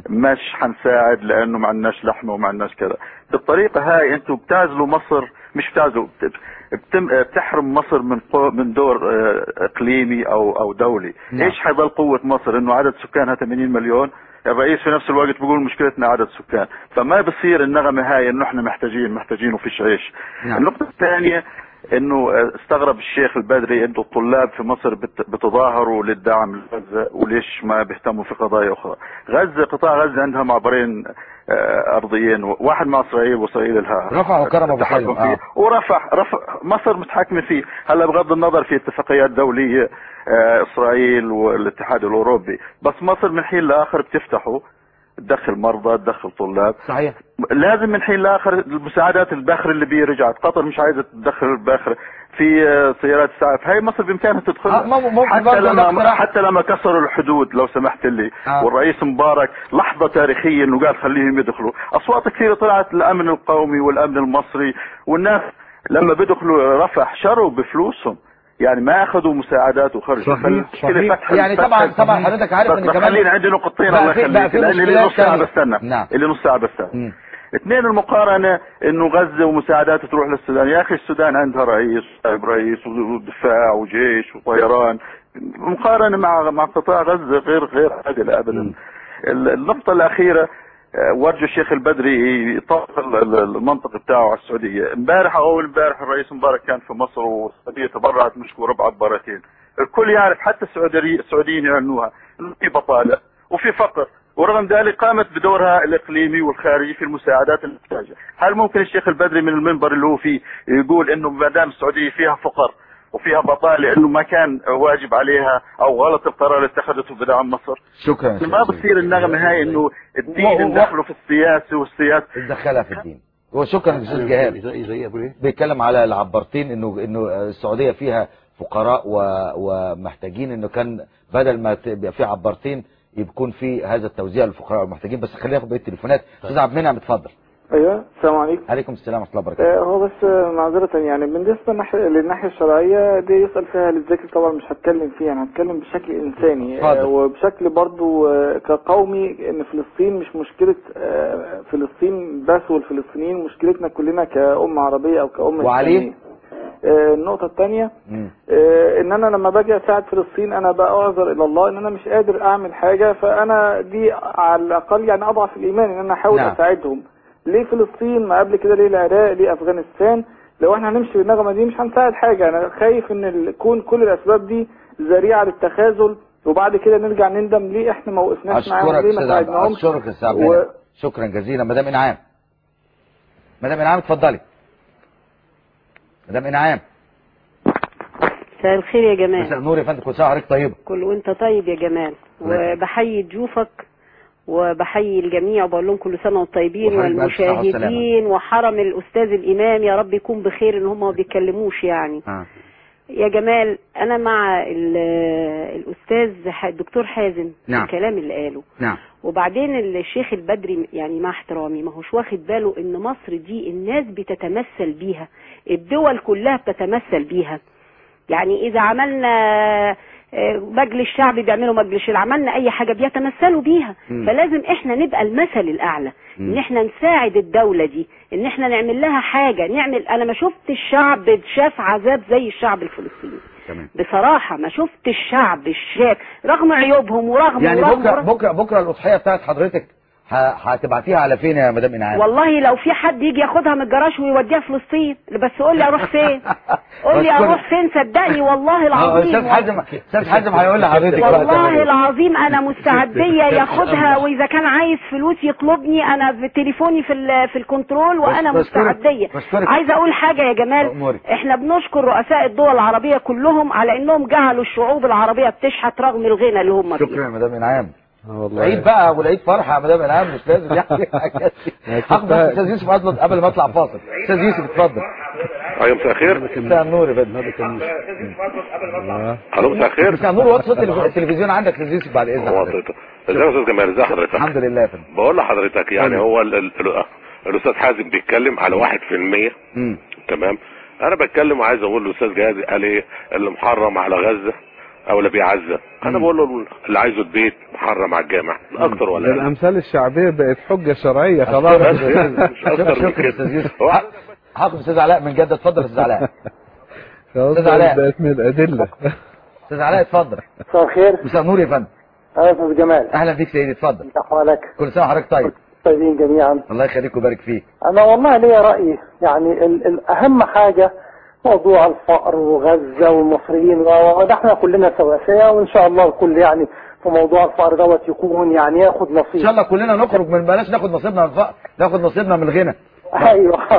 مش حنساعد لأنه ما عندناش لحمة وما عندناش كذا. بالطريقة هاي أنتم بتعزلوا مصر مش بتعزلوا بت- بتم بتحرم مصر من من دور آه، إقليمي أو أو دولي. نعم. إيش حيضل قوة مصر؟ إنه عدد سكانها 80 مليون. الرئيس في نفس الوقت بيقول مشكلتنا عدد سكان. فما بصير النغمة هاي إنه إحنا محتاجين محتاجين وفيش عيش. نعم. النقطة الثانية إنه استغرب الشيخ البدري إنه الطلاب في مصر بت- بتظاهروا للدعم لغزة وليش ما بيهتموا في قضايا أخرى. غزة قطاع غزة عندها معبرين آه، أرضيين واحد مع إسرائيل وإسرائيل لها. رفح وكرم تحكم حلم، فيه. آه. ورفح رفح مصر متحكمه فيه. هلا بغض النظر في اتفاقيات دولية آه، إسرائيل والاتحاد الأوروبي. بس مصر من حين لآخر بتفتحه. تدخل مرضى تدخل طلاب. صحيح. لازم من حين لآخر المساعدات الباخرة الليبيه رجعت. قطر مش عايزة تدخل الباخرة. في آه، سيارات اسعاف هاي مصر بإمكانها تدخلها. آه، مو- ممكن حتى لما. حتى لما كسروا الحدود لو سمحت لي. آه. والرئيس مبارك لحظة تاريخية إنه قال خليهم يدخلوا. أصوات كثيرة طلعت الامن القومي والأمن المصري. والناس لما بدخلوا رفح شروا بفلوسهم. يعني ما أخذوا مساعدات وخرجوا صحيح، صحيح. فتح يعني طبعا طبعا حضرتك عارف إن كمان خلينا عندي نقطتين الله يخليك لأن اللي مشكلات نص ساعة. بستنى نعم. اللي نص ساعة بستنى. اثنين المقارنة إنه غزة ومساعدات تروح للسودان يا أخي السودان عندها رئيس نائب رئيس ودفاع وجيش وطيران مقارنة مع مع قطاع غزة غير غير عادلة ابدا ال- النقطة الأخيرة وارجو الشيخ البدري ال- المنطق بتاعه على السعودية. امبارح أو أول امبارح الرئيس مبارك كان في مصر والسعودية تبرعت مشكورة بعبارتين الكل يعرف حتى السعودي- السعوديين يعنوها انه في بطالة وفي فقر. ورغم ذلك قامت بدورها الإقليمي والخارجي في المساعدات المحتاجة، هل ممكن الشيخ البدري من المنبر اللي هو فيه يقول إنه ما دام السعودية فيها فقر وفيها بطاله انه ما كان واجب عليها أو غلط القرار اللي اتخذته بدعم مصر؟ شكرا ما. بصير النغمة هاي إنه الدين ندخله في السياسة والسياسة. الدخلها في الدين. وشكرا يا أستاذ جهاد. زي زي أبو إيه بيتكلم على العبارتين انه إنه السعودية فيها فقراء و... ومحتاجين إنه كان بدل ما تبقى في عبارتين يكون في هذا التوزيع للفقراء والمحتاجين. بس خلينا ناخد بقية التليفونات. أستاذ عبد المنعم اتفضل. أيوه السلام عليكم عليكم السلام ورحمة الله وبركاته آه، هو بس آه، معذرة يعني بالنسبة للناحية, للناحية الشرعية دي يسأل فيها للذكر طبعا مش هتكلم فيها أنا هتكلم بشكل إنساني. آه، وبشكل برضو كقومي إن فلسطين مش مشكلة آه، فلسطين بس والفلسطينيين مشكلتنا كلنا كأمة عربية أو كأمة وعليه؟ إسلامية. النقطة الثانية إن أنا لما باجي أساعد فلسطين أنا بقى أعذر إلى الله إن أنا مش قادر أعمل حاجة فأنا دي على الأقل يعني أضعف الإيمان إن أنا أحاول نعم. أساعدهم ليه فلسطين ما قبل كده ليه العراق ليه أفغانستان؟ لو إحنا هنمشي بالنغمة دي مش هنساعد حاجة. أنا خايف إن يكون كل الأسباب دي ذريعة للتخاذل وبعد كده نرجع نندم ليه إحنا ما وقفناش معاهم؟ ليه ما ساعدناهمش؟ أشكرك أستاذ و-. شكرا جزيلا. مدام إنعام. مدام إنعام اتفضلي. مدام إنعام. مساء الخير يا مساء جمال النور يا فندم. كل سنه وحضرتك طيبة. كل وأنت طيب يا جمال. وبحيي ضيوفك وبحيي الجميع وبقول لهم كل سنة وأنتم طيبين والمشاهدين وحرم الأستاذ الإمام يا رب يكون بخير إن هم ما بيتكلموش يعني. آه. يا جمال أنا مع ال- الأستاذ الدكتور حازم نعم. الكلام اللي قاله. نعم. وبعدين الشيخ البدري يعني مع احترامي ما هوش واخد باله إن مصر دي الناس بتتمثل بيها. الدول كلها بتتمثل بيها. يعني إذا عملنا مجلس شعبي بيعملوا مجلس عملنا أي حاجة بيتمثلوا بيها. مم. فلازم إحنا نبقى المثل الأعلى. مم. إن إحنا نساعد الدولة دي إن إحنا نعمل لها حاجة. نعمل أنا ما شفت الشعب شاف عذاب زي الشعب الفلسطيني. تمام. بصراحة ما شفت الشعب الشاب رغم عيوبهم ورغم يعني ورغم بكره ورغم بكره بكرة الأضحية بتاعت حضرتك هتبعتيها على فين يا مدام إنعام؟ والله لو في حد يجي ياخدها من الجراج ويوديها فلسطين. بس قول لي أروح فين؟ قول لي أروح فين؟ صدقني والله آه، العظيم. أستاذ حازم أستاذ حازم هيقول لحضرتك والله. العظيم أنا مستعدية ياخدها وإذا كان عايز فلوس يطلبني أنا في تليفوني في في الكنترول وأنا مستعدية. عايزه أقول حاجة يا جمال. إحنا بنشكر رؤساء الدول العربية كلهم على إنهم جعلوا الشعوب العربية بتشحت رغم الغنى اللي هم فيه. شكرا يا مدام إنعام. والله. عيد بقى والعيد فرحة يا مدام انعام مش لازم يعني حاجات هاخد بس أستاذ يوسف قبل ما أطلع فاصل. أستاذ يوسف اتفضل. أيوه مساء الخير. مساء النور يا فندم ألو مساء الخير. مساء النور التلف- التلفزيون عندك أستاذ يوسف بعد إذنك. وطيته ازيك يا أستاذ جمال؟ ازي حضرتك؟ الحمد لله يا فندم. بقول لحضرتك يعني هو ال- ال- ال- الأستاذ حازم بيتكلم على واحد في المية. مم. تمام؟ أنا بتكلم وعايز أقول للأستاذ جهاد قال إيه؟ اللي محرم على غزة. أو اللي بيعزى أنا بقول له اللي عايزه البيت محرم على الجامع لا أكتر ولا أقل. الأمثال الشعبية بقت حجة شرعية خلاص. مش أكتر من شكرا كده. أستاذ هاخد أستاذ علاء من جدة اتفضل يا أستاذ علاء. خلاص أستاذ علاء. بقت من الأدلة. أستاذ علاء اتفضل. مساء الخير. مساء النور يا فندم. أنا أستاذ جمال. أهلا بيك سيدي اتفضل. احوالك كل سنة وحضرتك طيب. طيبين جميعا. الله يخليك ويبارك فيك. أنا والله ليا رأي يعني ال- ال- أهم حاجة موضوع الفقر وغزة والمصريين وده إحنا كلنا سواسيه وإن شاء الله الكل يعني في موضوع الفقر دوت يكون يعني ياخد نصيب. إن شاء الله كلنا نخرج من بلاش ناخد نصيبنا من الفقر ناخد نصيبنا من الغنى. أيوه.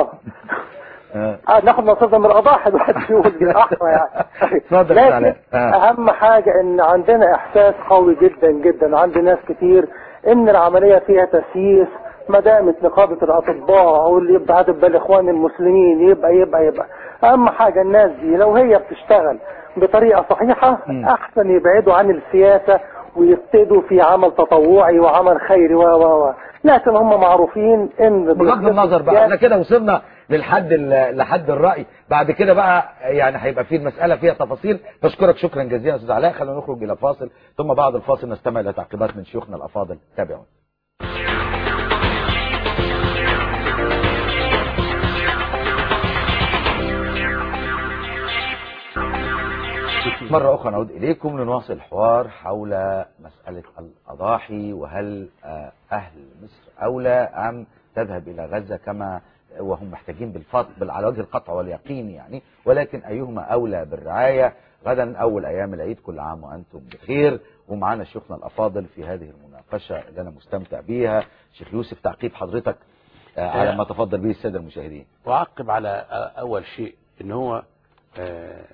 آه. آه، ناخد نصيبنا من الأضاحي الواحد يقول بالاحرى يعني. اتفضل يا لكن آه. أهم حاجة إن عندنا إحساس قوي جدا جدا. عند ناس كتير إن العملية فيها تسييس ما دامت نقابة الأطباء واللي يبقى هتبقى الإخوان المسلمين يبقى يبقى يبقى. أهم حاجة الناس دي لو هي بتشتغل بطريقة صحيحة أحسن يبعدوا عن السياسة ويبتدوا في عمل تطوعي وعمل خيري و و و. لكن هم معروفين إن بغض النظر بقى إحنا كده وصلنا للحد لحد الرأي. بعد كده بقى يعني هيبقى في المسألة فيها تفاصيل. بشكرك شكرا جزيلا أستاذ علاء. خلينا نخرج إلى فاصل ثم بعد الفاصل نستمع إلى تعقيبات من شيوخنا الأفاضل. تابعوا مرة أخرى نعود إليكم لنواصل الحوار حول مسألة الأضاحي وهل آه، أهل مصر أولى أم تذهب إلى غزة كما وهم محتاجين بالفضل بال- على وجه القطع واليقين يعني ولكن أيهما أولى بالرعاية؟ غدا أول أيام العيد كل عام وأنتم بخير ومعنا شيوخنا الأفاضل في هذه المناقشة اللي أنا مستمتع بيها شيخ يوسف تعقيب حضرتك آه، على ما تفضل به السادة المشاهدين. واعقب على آه، أول شيء إن هو آه،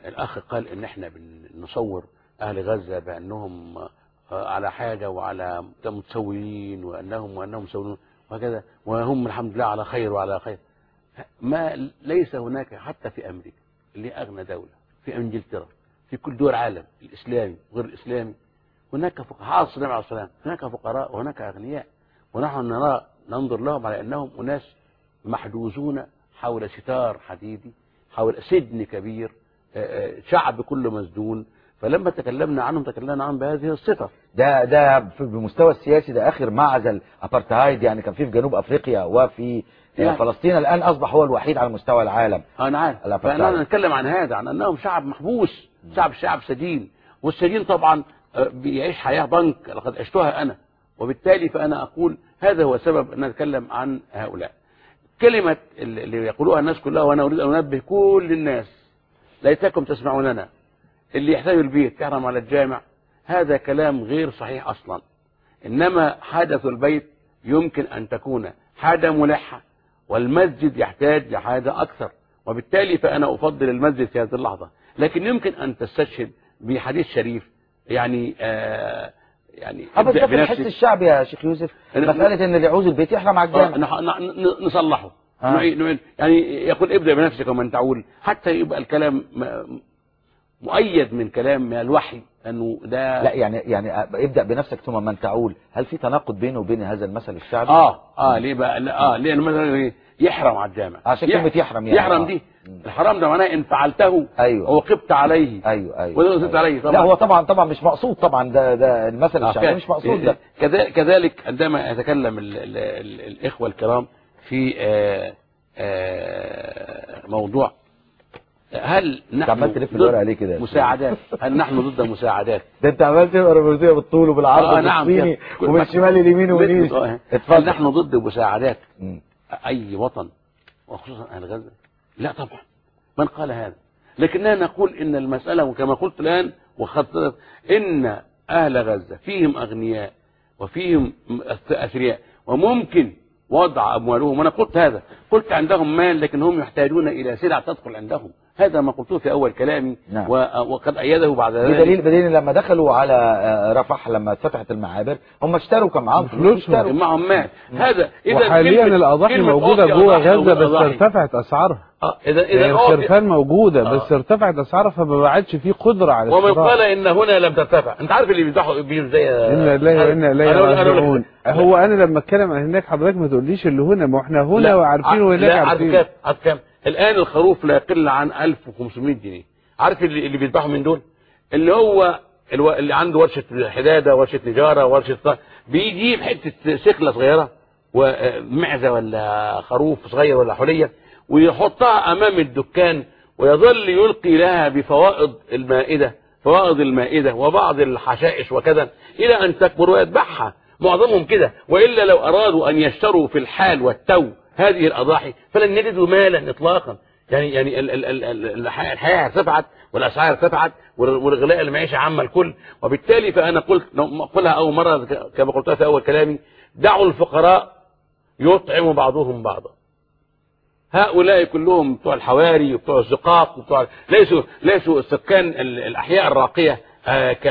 الأخ قال إن إحنا بنصور أهل غزة بأنهم آه، على حاجة وعلى متسولين وأنهم وأنهم مسولون وهكذا وهم الحمد لله على خير وعلى خير. ما ليس هناك حتى في أمريكا اللي أغنى دولة في إنجلترا في كل دول العالم الإسلامي وغير الإسلامي هناك فقراء حاصل النبي عليه والسلام هناك فقراء وهناك أغنياء ونحن نرى ننظر لهم على أنهم أناس محجوزون حول ستار حديدي. حول سجن كبير آه، آه، شعب كله مسجون. فلما تكلمنا عنهم تكلمنا عنهم بهذه الصفة. ده ده بمستوى السياسي ده آخر معزل ابارتهايد يعني كان في في جنوب أفريقيا وفي يعني. فلسطين. الآن أصبح هو الوحيد على مستوى العالم. أنا عارف. فانا نتكلم عن هذا عن أنهم شعب محبوس شعب شعب سجين. والسجين طبعا بيعيش حياة بنك لقد عشتها أنا. وبالتالي فأنا أقول هذا هو سبب أن نتكلم عن هؤلاء. كلمة اللي يقولوها الناس كلها وأنا أريد أن أنبه كل الناس ليتكم تسمعوننا اللي يحتاج البيت يحرم على الجامع هذا كلام غير صحيح أصلا. إنما حاجة البيت يمكن أن تكون حاجة ملحة والمسجد يحتاج لحاجة أكثر وبالتالي فأنا أفضل المسجد في هذه اللحظة. لكن يمكن أن تستشهد بحديث شريف يعني آه يعني ده في الحس بنفسك. الشعبي يا شيخ يوسف مسألة إن اللي يعوز البيت يحرم على الجامع نصلحه آه. نعيد. يعني يقول ابدأ بنفسك ومن تعول حتى يبقى الكلام مؤيد من كلام الوحي انه ده لا يعني يعني ابدأ بنفسك ثم من تعول هل في تناقض بينه وبين هذا المثل الشعبي آه آه ليه بقى لا، آه لأن مثلا؟ يحرم على الجامع. عشان كلمة يحرم يعني. يحرم. دي. الحرام ده معناه إن فعلته أيوه. وقبت عليه. أيوه أيوه. وده وقبت عليه. لا هو طبعا طبعا مش مقصود طبعا ده ده المثل آه، الشعبي مش مقصود ده. كذلك عندما يتكلم ال ال ال الإخوة الكرام في آه، آه، موضوع هل نحن عمال تلف ضد الورقة ليه كده؟ مساعدات؟ هل نحن ضد مساعدات؟ ده أنت عمال تقرا رومانسيه بالطول وبالعرض آه، نعم. وبالصيني كده. ومن الشمال اليمين ومن آه، هل اتفضل نحن ضد مساعدات؟ أي وطن وخصوصا أهل غزة؟ لا طبعا. من قال هذا؟ لكننا نقول إن المسألة وكما قلت الآن وخطرت إن أهل غزة فيهم أغنياء وفيهم أثرياء وممكن وضع أموالهم. وأنا قلت هذا قلت عندهم مال لكن هم يحتاجون إلى سلع تدخل عندهم. هذا ما قلته في أول كلامي نعم. و- وقد أيده بعد ذلك. بدليل بدليل لما دخلوا على آه، رفح لما اتفتحت المعابر هم اشتروا كان معاهم فلوس. اشتروا. معهم مال. هذا إذا وحاليا كلمة موجودة أوصي جوه موجودة بس. ارتفعت أسعارها. آه، إذا إذا يعني أوصي- الخرفان موجودة آه. بس ارتفعت أسعارها فما بعدش فيه قدرة على ومن قال إن هنا لم ترتفع. أنت عارف اللي بيفتحوا بيجوا زي أنا لا أنا لا. راجعون هو أنا لما أتكلم عن هناك حضرتك ما تقوليش اللي هنا ما إحنا هنا وعارفين ع- وهناك لا عارف عارفين. كام عارف كام الآن الخروف لا يقل عن 1500 جنيه. عارف اللي, اللي بيذبحوا من دول؟ اللي هو. اللي عنده ورشة حدادة ورشة نجارة ورشة ط- بيجيب حتة سكله صغيرة ومعزه ولا خروف صغير ولا حلية ويحطها أمام الدكان ويظل يلقي لها بفوائض المائدة فوائض المائدة وبعض الحشائش وكذا إلى أن تكبر ويذبحها. معظمهم كده. وإلا لو أرادوا أن يشتروا في الحال والتو هذه الأضاحي فلن يجدوا مالا اطلاقا. يعني يعني ال- ال- ال- ال- الح- الحياة ارتفعت والأسعار ارتفعت وال- والغلاء المعيشة عم الكل. وبالتالي فأنا قلت قلها أول مرة ك- كما قلتها في أول كلامي دعوا الفقراء يطعم بعضهم بعضا. هؤلاء كلهم بتوع الحواري وبتوع الزقاق وبتوع ليسوا ليسوا سكان ال- الأحياء الراقية آه، ك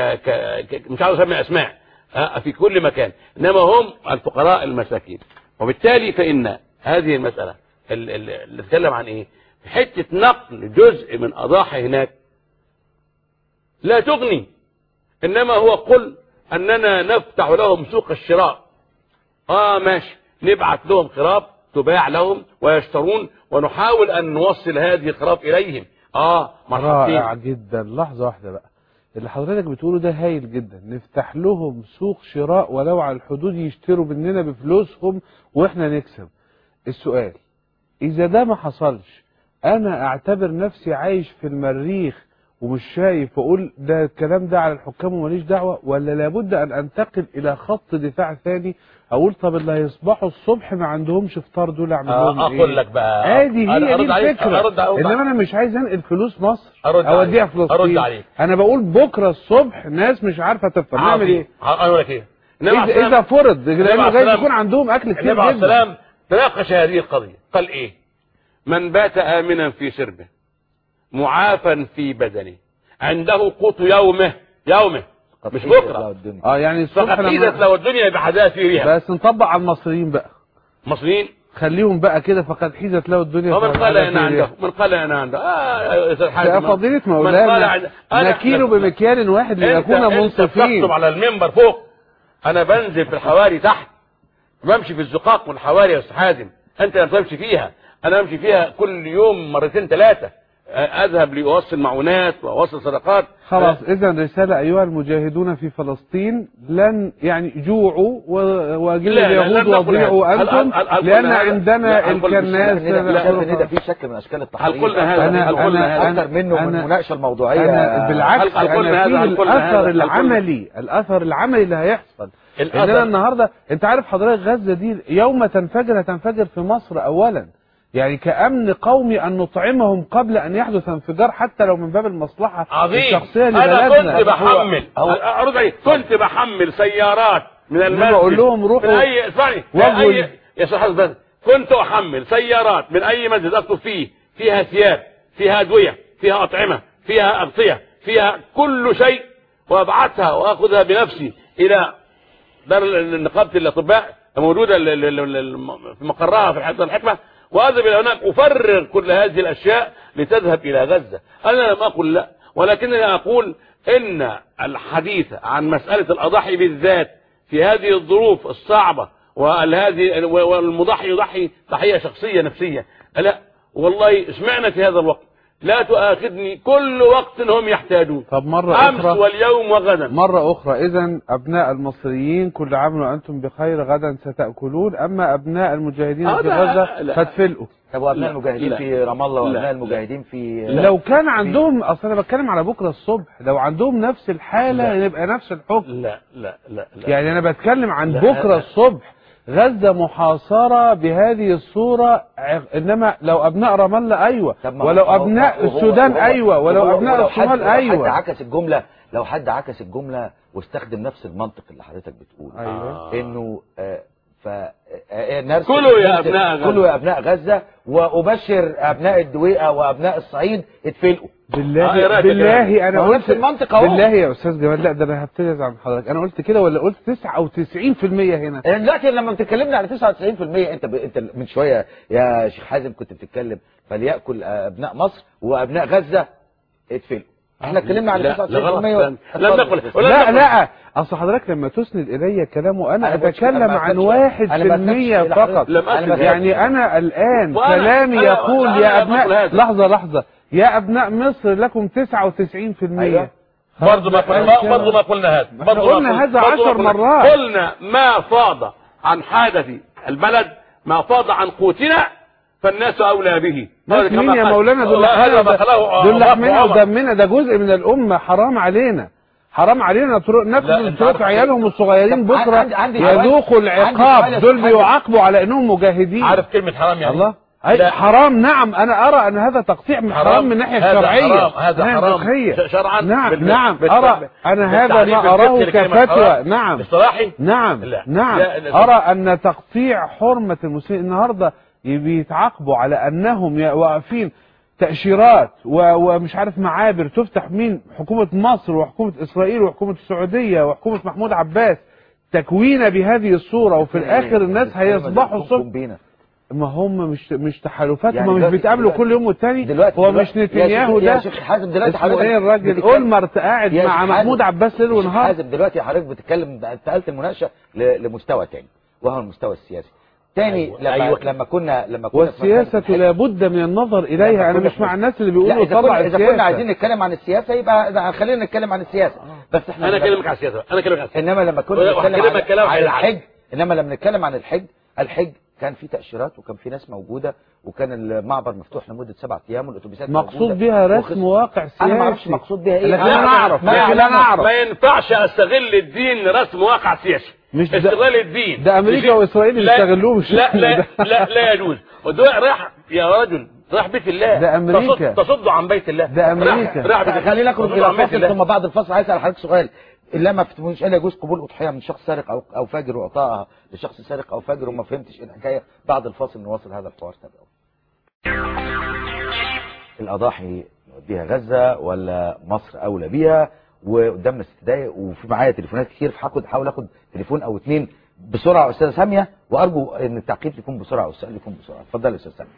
ك مش عاوز أسمي أسماء آه، في كل مكان. إنما هم الفقراء المساكين. وبالتالي فإن هذه المسألة. ال- ال- اللي نتكلم عن إيه؟ حتة نقل جزء من أضاحي هناك لا تغني إنما هو قل أننا نفتح لهم سوق الشراء. آه ماشي نبعت لهم خراب تباع لهم ويشترون ونحاول أن نوصل هذه الخراب إليهم. آه رائع مرحبتين جدا. لحظة واحدة بقى. اللي حضرتك بتقوله ده هايل جدا. نفتح لهم سوق شراء ولو على الحدود يشتروا مننا بفلوسهم وإحنا نكسب. السؤال إذا ده ما حصلش أنا أعتبر نفسي عايش في المريخ ومش شايف وأقول ده الكلام ده على الحكام وماليش دعوة ولا لابد أن أنتقل إلى خط دفاع ثاني أقول طب اللي هيصبحوا الصبح ما عندهمش فطار دول أعمل لهم آه إيه؟ أقول لك بقى. عادي أنا هي أرد دي أرد إنما أنا مش عايز أنقل فلوس مصر عليك، فلسطين أرد عليك. أنا بقول بكرة الصبح ناس مش عارفة تفطر. نعمل. إيه؟ أقول لك السلام- اذا فرض جايز السلام- يكون عندهم النبي كتير جدا. تناقش هذه القضية. قال إيه؟ من بات آمنا في سربه معافا في بدنه عنده قوت يومه يومه مش بكرة. آه يعني الصبح فقد لو الدنيا بحدها في ريها بس نطبق على المصريين بقى. مصريين خليهم بقى كده فقد حيزت له الدنيا ومن قال أنا عنده. من قال أنا عنده؟ آه يا حازم. يا قال مولانا أنا- نكيل بمكيال واحد لنكون أنت منصفين. بتكتب على المنبر فوق. أنا بنزل في الحواري تحت. بمشي في الزقاق والحواري يا أستاذ حازم أنت لم تمشي فيها أنا امشي فيها كل يوم مرتين ثلاثة أذهب لأوصل معونات وأوصل صدقات خلاص اذا رسالة أيها المجاهدون في فلسطين لن يعني جوعوا و- واجلوا لا، لا، اليهود. هل- أنتم لأن؟ عندنا لا، الكناس لا ان ده في شكل من اشكال التحريف هل قلنا هذا؟ أنا- هل قلنا أنا-؟ أكثر منه من أنا- المناقشه الموضوعية أنا بالعكس هل قلنا أنا هذا؟ الأثر؟ العملي الأثر العملي اللي هيحصل إننا النهارده أنت عارف حضرتك غزة دي يوم تنفجر هتنفجر في مصر اولا. يعني كأمن قومي أن نطعمهم قبل أن يحدث انفجار حتى لو من باب المصلحة عظيم. الشخصية أنا لبلدنا كنت بحمل. أرد عليك. كنت بحمل سيارات من المسجد. بقول لهم روحوا من اي اسمعني اي يا حسن بس. كنت أحمل سيارات من أي مسجد أكتب فيه. فيها ثياب فيها أدوية فيها أطعمة فيها أغطية فيها كل شيء وأبعثها وأخذها بنفسي إلى دار نقابه الأطباء موجوده في مقرها في حتة الحكمة. وأذهب إلى هناك أفرغ كل هذه الأشياء لتذهب إلى غزة. أنا لم أقل لا ولكنني أقول إن الحديث عن مسألة الاضاحي بالذات في هذه الظروف الصعبة والمضحي يضحي تحية شخصية نفسية. لا والله اشمعنا في هذا الوقت. لا تؤاخذني كل وقت هم يحتاجون طب مرة أمس أخرى واليوم وغدا مرة أخرى إذا أبناء المصريين كل عام وأنتم بخير غدا ستأكلون أما أبناء المجاهدين آه في لا، غزة لا. فتفلقوا طب وأبناء لا، المجاهدين لا. في رام الله وأبناء لا. المجاهدين في لو كان عندهم أصل أنا بتكلم على بكرة الصبح لو عندهم نفس الحالة لا. يبقى نفس الحكم لا لا لا, لا. يعني أنا بتكلم عن لا، بكرة لا. الصبح غزة محاصرة بهذه الصورة إنما لو أبناء رام الله أيوة ولو أبناء السودان أيوة. ولو أبناء الصومال لو حد أيوة. عكس الجملة لو حد عكس الجملة واستخدم نفس المنطق اللي حضرتك بتقول أيوة. إنه آه ف آه، كلوا يا أبناء غزة. كلوا يا ابناء غزة وابشر ابناء الدويقة وابناء الصعيد اتفلقوا آه، إيه بالله يا بالله؟ أنا قلت نفس المنطق اهو بالله يا أستاذ جمال لا ده أنا هبتدي عن حضرتك أنا قلت كده ولا قلت 99% هنا يعني دلوقتي لما بتتكلمنا على 99% انت ب... انت من شوية يا شيخ حازم كنت بتتكلم فليأكل ابناء مصر وابناء غزه اتفلقوا إحنا اتكلمنا على لا، 99% لا لا. لا أصل حضرتك لما تسند إلي كلامه أنا أنا أتكلم عن واحد في المية فقط. يعني أنا الآن كلامي يقول يا ابناء. لحظة لحظة يا أبناء مصر لكم 99% أيوة. برضه ما قلنا برضه ما قلنا هذا برضه قلنا هذا برضه ما عشر قلنا. مرات. قلنا ما فاض عن حادث البلد ما فاض عن قوتنا فالناس أولى به مين يا. مولانا دول دول لحمنا. ودمنا ده جزء من الأمة حرام علينا حرام علينا طرق عارف- عيالهم الصغيرين بكرة يذوقوا العقاب دول. بيعاقبوا على إنهم مجاهدين. عارف كلمة حرام يعني؟ الله. أي. حرام نعم. أنا أرى أن هذا تقطيع من حرام من الناحيه هذا الشرعيه حرام هذا نعم، حرام. ش- شرعا نعم بال- نعم. بال- ارى أنا هذا ما اراه كفتوى. حرام. نعم. اصطلاحي؟ نعم لا. نعم. لا، لا. أرى أن تقطيع حرمة المسلمين. النهارده بيتعاقبوا على أنهم واقفين تأشيرات ومش عارف معابر تفتح مين حكومة مصر وحكومة إسرائيل وحكومة السعودية وحكومة محمود عباس تكوين بهذه الصورة وفي الآخر الناس هيصبحوا الصبح ما هم مش مش تحالفات يعني هم مش بيتقابلوا كل يوم والتاني دلوقتي- هو مش يا نتنياهو شيخ- يا ده شيخ حازم دلوقتي حضرتك إيه الراجل اولمرت قاعد مع محمود عباس ليل ونهار حازم دلوقتي حضرتك بتتكلم انتقلت المناقشه لمستوى تاني وهو المستوى السياسي تاني أيوة، لما أيوة. لما كنا لما كنا والسياسة الحج- لابد من النظر إليها أنا كنا مش مع الناس اللي لا بيقولوا طلع كنا إذا كنا السياسة. عايزين نتكلم عن السياسة يبقى خلينا نتكلم عن السياسة. بس إحنا أنا أكلمك على السياسة أنا أكلمك على السياسة. إنما لما كنا نتكلم عن. الحج إنما لما نتكلم عن الحج الحج كان في تأشيرات وكان في ناس موجودة وكان المعبر مفتوح لمدة سبعة أيام والأتوبيسات مقصود بها رسم واقع سياسي أنا ما أعرفش مقصود بها إيه لكن أنا اعرف ما لكن أنا. اعرف ما ينفعش أستغل الدين رسم واقع سياسي مش ده- استغلال الدين ده أمريكا يجي- وإسرائيل لا- بيستغلوه مش لا لا. لا لا يجوز ودول راح يا رجل راح بيت الله ده أمريكا. تصد, عن بيت الله ده أمريكا. راح, راح بيت الله خلينا نخرج إلى فاصل. ثم بعد الفاصل عايز أسأل حضرتك سؤال لما مش إلا يجوز قبول أضحية من شخص سارق أو أو فاجر واعطائها لشخص سارق أو فاجر وما فهمتش الحكاية بعد الفاصل نواصل هذا الحوار تابعوا الأضاحي نوديها غزة ولا مصر أولى بيها؟ وقدامنا ست دقايق وفي معايا تليفونات كتير فهاخد احاول آخد تليفون أو اتنين بسرعة. أستاذة سامية وأرجو إن التعقيب يكون بسرعة والسؤال يكون بسرعة. اتفضل يا أستاذ سامية.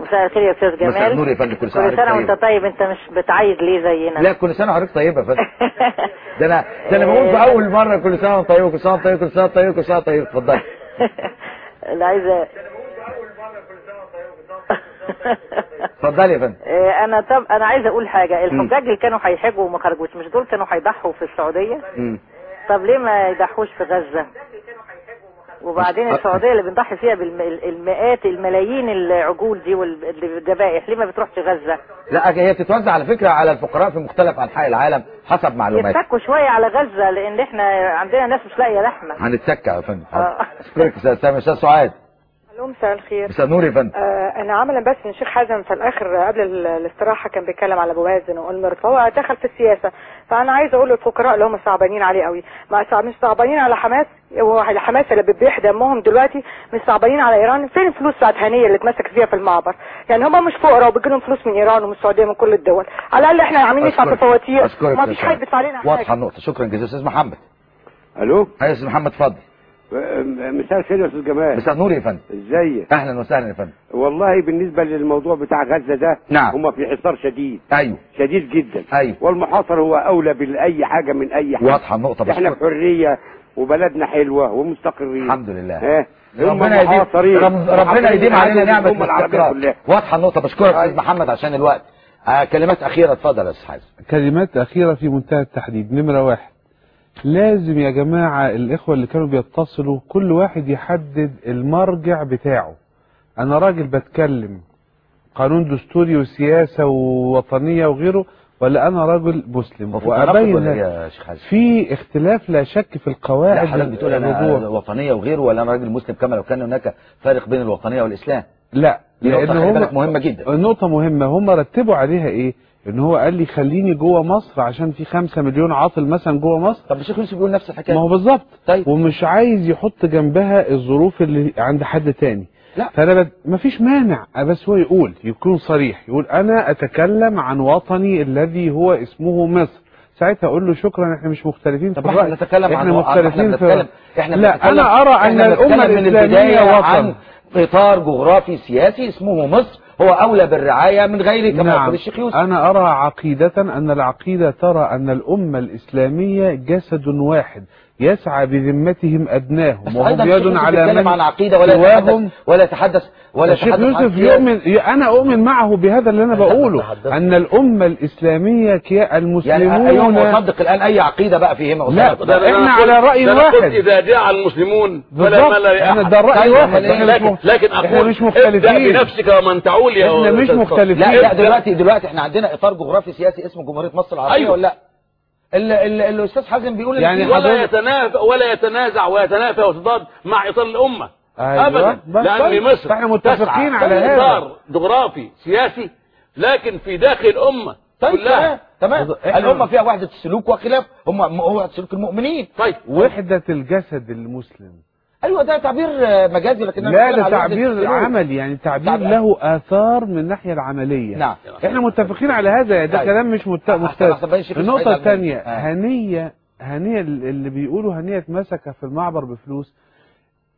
مساء الخير يا أستاذ جمال. مساء النور يا فندم كل سنة كل سنة وحضرتك وأنت طيب طيب أنت مش بتعيد ليه زينا؟ لا كل سنة وحضرتك طيبة يا فندم. ده أنا ده أنا بقول في أول مرة كل سنة وأنت طيب كل سنة وأنت طيب كل سنة وأنت طيب كل سنة وأنت طيب. اتفضل. اللي عايزه اتفضل يا فندم. آه، أنا طب أنا عايزة أقول حاجة. الحجاج اللي كانوا هيحجوا وما خرجوش مش دول كانوا هيضحوا في السعودية. طب ليه ما يضحوش في غزة؟ وبعدين السعودية اللي بنضحي فيها بالمئات الملايين العجول دي والذبائح ليه ما بتروحش غزة؟ لا هي بتتوزع على فكرة على الفقراء في مختلف أنحاء العالم حسب معلوماتي. يتكوا شوية على غزة لأن إحنا عندنا ناس مش لاقية لحمة. هنتسكع يا فندم. آه. اشكرك يا أستاذ سامي أستاذ سعاد ألو مساء الخير. مساء النور يا فندم. آه أنا عملا بس ان الشيخ حازم في الآخر قبل ال- الاستراحة كان بيتكلم على بوازن والمرت فهو دخل في السياسة. فأنا عايزه أقول للفقراء اللي هم صعبانين عليه قوي ما مش صعبانين على حماس وعلى حماس اللي بتبيح دمهم دلوقتي مش صعبانين على إيران. فين الفلوس بتاعت هنية اللي اتمسك فيها في المعبر؟ يعني هم مش فقراء وبيجي لهم فلوس من إيران ومن السعودية من كل الدول. على الأقل إحنا عاملين ندفع في. فواتير. أشكرك ما يا فيش. حد بيدفع لنا واضحة النقطة. شكرا جزيلا. أستاذ محمد. ألو؟ أيوه أستاذ محمد اتفضل. مساء الخير يا أستاذ جمال. مساء النور يا فندم. إزيك؟ أهلا وسهلا يا فندم. والله بالنسبة للموضوع بتاع غزة ده نعم. هم في حصار شديد. أيوه. شديد جدا. أيوه. والمحاصر هو أولى باي حاجة من أي حاجة. واضحة النقطة إحنا بس في حرية وبلدنا حلوة ومستقرين. الحمد لله. ها هم ربنا يديم ربنا يديم علينا نعمة الاستقرار. كلها. واضحة النقطة بشكرك يا أستاذ محمد عشان الوقت. آه كلمات أخيرة اتفضل يا أستاذ حازم. كلمات أخيرة في منتهى التحديد. نمرة واحد. لازم يا جماعة الإخوة اللي كانوا بيتصلوا كل واحد يحدد المرجع بتاعه أنا راجل بتكلم قانون دستوري وسياسة ووطنية وغيره ولا أنا راجل مسلم ولا إيه في اختلاف لا شك في القواعد لا حضرتك بتقول أنا. وطنية وغيره ولا أنا راجل مسلم كما لو كان هناك فارق بين الوطنية والإسلام لا خلي هم مهمة جدا. النقطة مهمة هم رتبوا عليها إيه؟ إن هو قال لي خليني جوه مصر عشان في خمسة مليون عاطل مثلا جوه مصر. طب الشيخ يوسف بيقول نفس الحكاية. ما هو بالظبط. طيب. ومش عايز يحط جنبها الظروف اللي عند حد تاني. لا. فأنا بد... مفيش مانع. بس هو يقول يكون صريح. يقول أنا أتكلم عن وطني الذي هو اسمه مصر. ساعتها أقول له شكرا إحنا مش مختلفين طب في إحنا الرأي. بنتكلم عن إحنا إحنا مختلفين بنتكلم في إحنا لا أنا أرى أن إحنا الامه الإسلامية وطن عن إطار جغرافي سياسي اسمه مصر. هو أولى بالرعاية من غيره كما نعم. يقول الشيخ يوسف. أنا أرى عقيدة أن العقيدة ترى أن الأمة الإسلامية جسد واحد. يسعى بذمتهم أدناهم وهم يد على من عن عقيدة ولا يتحدث ولا يتحدث ولا الشيخ يتحدث عن يوسف. يؤمن أنا أؤمن معه بهذا اللي أنا بقوله أن الأمة الإسلامية كي يعني المسلمون ايهم مصدق الآن أي عقيدة بقى فيهما لا. ده إحنا على رأي ده أنا واحد إذا جاء المسلمون فلا. مال لأحد إحنا ده الرأي طيب، واحد. لكن, لكن إحنا أقول مش مختلفين. ابدأ بنفسك ومن تعول يا إحنا مش. مختلفين. لا لا دلوقتي دلوقتي إحنا عندنا إطار جغرافي سياسي اسمه جمهورية مصر العربية أيوة. ولا لا الأستاذ حازم بيقول يعني ولا يتنافى ولا يتنازع ويتنافى ويتضاد مع إطار الأمة. أيوة. لأن طيب. مصر فإحنا متفقين على هذا. جغرافي سياسي لكن في داخل الأمة طيب كلها. تمام الأمة فيها وحدة السلوك وخلاف. هم هو سلوك المؤمنين. طيب. وحدة الجسد المسلم. أيوه ده تعبير مجازي لكن لا ده تعبير. عملي يعني تعبير. له آثار من الناحية العملية نعم إحنا متفقين على هذا ده طيب. كلام مش مختلف الثانية عبد المجيد. آه. هنية هنية اللي بيقولوا هنية اتمسك في المعبر بفلوس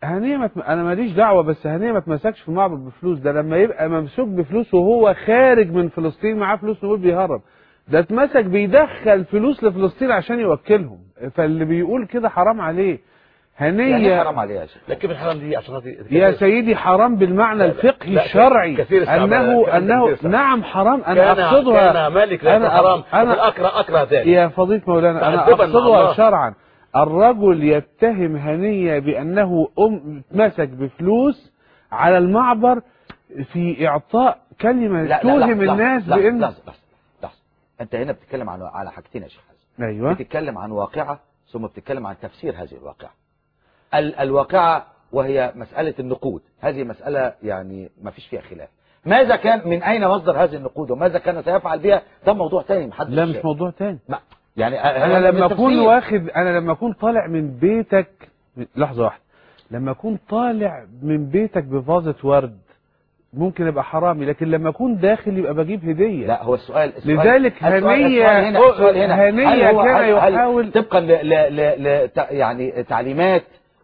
هنية ما أنا ماليش دعوة بس هنية ما اتمسكش في المعبر بفلوس ده لما يبقى ممسوك بفلوس وهو خارج من فلسطين معاه فلوس نقول بيهرب ده اتمسك بيدخل فلوس لفلسطين عشان يوكلهم فاللي بيقول كده حرام عليه يعني هنية حرام عليها يا شيخ. لكن الحرام دي عشان يا سيدي حرام بالمعنى الفقهي لا، الشرعي. كثير انه انه. نعم حرام. أنا اقصدها كان مالك لا أنا حرام أنا- أنا اكره اكره ذلك. يا فضيلة مولانا أنا أقصدها. شرعا. الرجل يتهم هنية بأنه أم مسك بفلوس على المعبر في إعطاء كلمة لا لا توهم لحظة، الناس لحظة، بان لحظة لحظة. لحظة أنت هنا بتتكلم عن على حاجتين يا شيخ. حازم أيوه. بتتكلم عن واقعة ثم بتتكلم عن تفسير هذه الواقعة. ال الواقعة وهي مسألة النقود. هذه مسألة يعني ما فيش فيها خلاف. ماذا كان من أين مصدر هذه النقود وماذا كان سيفعل بها؟ ده موضوع تاني محدش لا مش موضوع تاني. ما يعني أنا لما بالتفسير. واخد أنا لما أكون طالع من بيتك لحظة واحدة. لما أكون طالع من بيتك بفازة ورد ممكن يبقى حرامي لكن لما أكون داخل يبقى بجيب هدية. لا هو السؤال, السؤال لذلك السؤال هنا هل هو- كان يحاول طبقا يعني تعليمات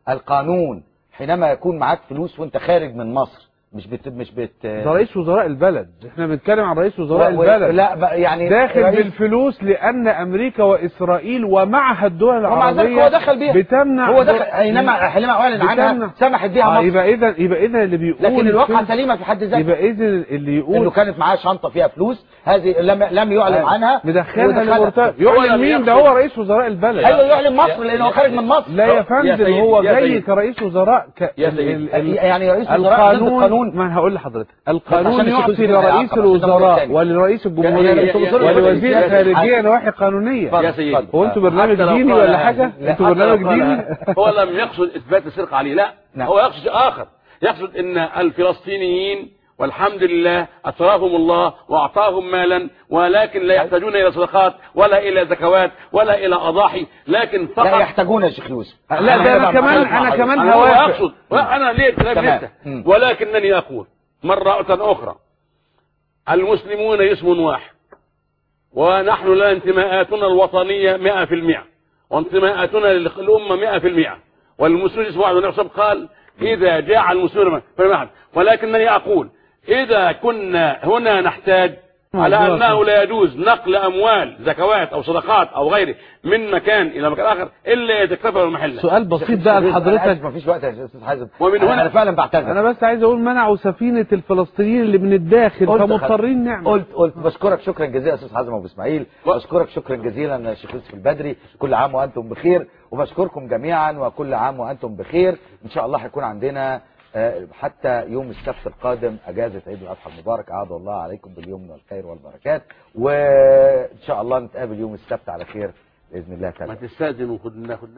القانون حينما يكون معاك فلوس وانت خارج من مصر. مش بت مش بت ده رئيس وزراء البلد. إحنا بنتكلم عن رئيس وزراء و- البلد. لا يعني داخل رئيس- بالفلوس لأن أمريكا وإسرائيل ومعها الدول ومع ذلك العربية هو دخل بيها. بتمنع هو دخل حينما حينما أعلن عنها. سمحت بيها آه مصر. يبقى اذا يبقى اذا اللي بيقول لكن الواقعة في- سليمة في حد ذاتها. يبقى اذا اللي يقول إنه كانت معاه شنطة فيها فلوس هذه لم لم يعلن أيوة. عنها مدخلها ودخلها. لمرتب هو يعلن مين؟ ده هو رئيس وزراء البلد. أيوه يعلن مصر لأنه هو خارج من مصر. لا يا فندم هو جاي. كرئيس وزراء يعني رئيس وزراء القانون القانون. ما أنا هقول لحضرتك القانون يعطي لرئيس الوزراء. ولرئيس يا- الجمهوريه يا- يا- ولوزير الخارجية نواحي قانونيه يا سيدي هو أنتوا برنامج ديني ولا حاجة أنتوا برنامج ديني. هو لم يقصد إثبات السرقة عليه لا نعم. هو يقصد آخر يقصد إن الفلسطينيين والحمد لله اثراهم الله وأعطاهم مالا ولكن لا يحتاجون إلى صدقات ولا إلى زكوات ولا إلى أضاحي لكن فقط لا يحتاجون يا شيخ يوسف. لا ده أنا كمان أنا كمان أنا يقصد أنا ليه؟ كلام. لسه. ولكنني أقول مرة أخرى. المسلمون اسم واحد. ونحن لا انتماءاتنا الوطنية مئة في المئة. وانتماءاتنا للأمة مئة في المئة. والمسلمون اسمه واحد. الله وسلم قال إذا جاع المسلمون أحد. ولكنني أقول إذا كنا هنا نحتاج على انه لا يجوز نقل أموال زكوات أو صدقات أو غيره من مكان إلى مكان آخر إلا اذا اكتفى المحل سؤال بسيط بقى لحضرتك. مفيش وقت يا أستاذ حازم. ومن أنا- هنا- أنا فعلا بعتذر. أنا بس عايز أقول منعوا سفينة الفلسطينيين اللي من الداخل فمضطرين نعمل. قلت قلت بشكرك شكرا جزيلا يا أستاذ حازم أبو إسماعيل. بشكرك شكرا جزيلا يا شيخ يوسف البدري. كل عام وأنتم بخير. وبشكركم جميعا وكل عام وأنتم بخير. إن شاء الله هيكون عندنا حتى يوم السبت القادم أجازة عيد الأضحى المبارك عاد الله عليكم باليمن والخير والبركات. وإن شاء الله نتقابل يوم السبت على خير بإذن الله تعالى. ما تستأذن وخد ناخد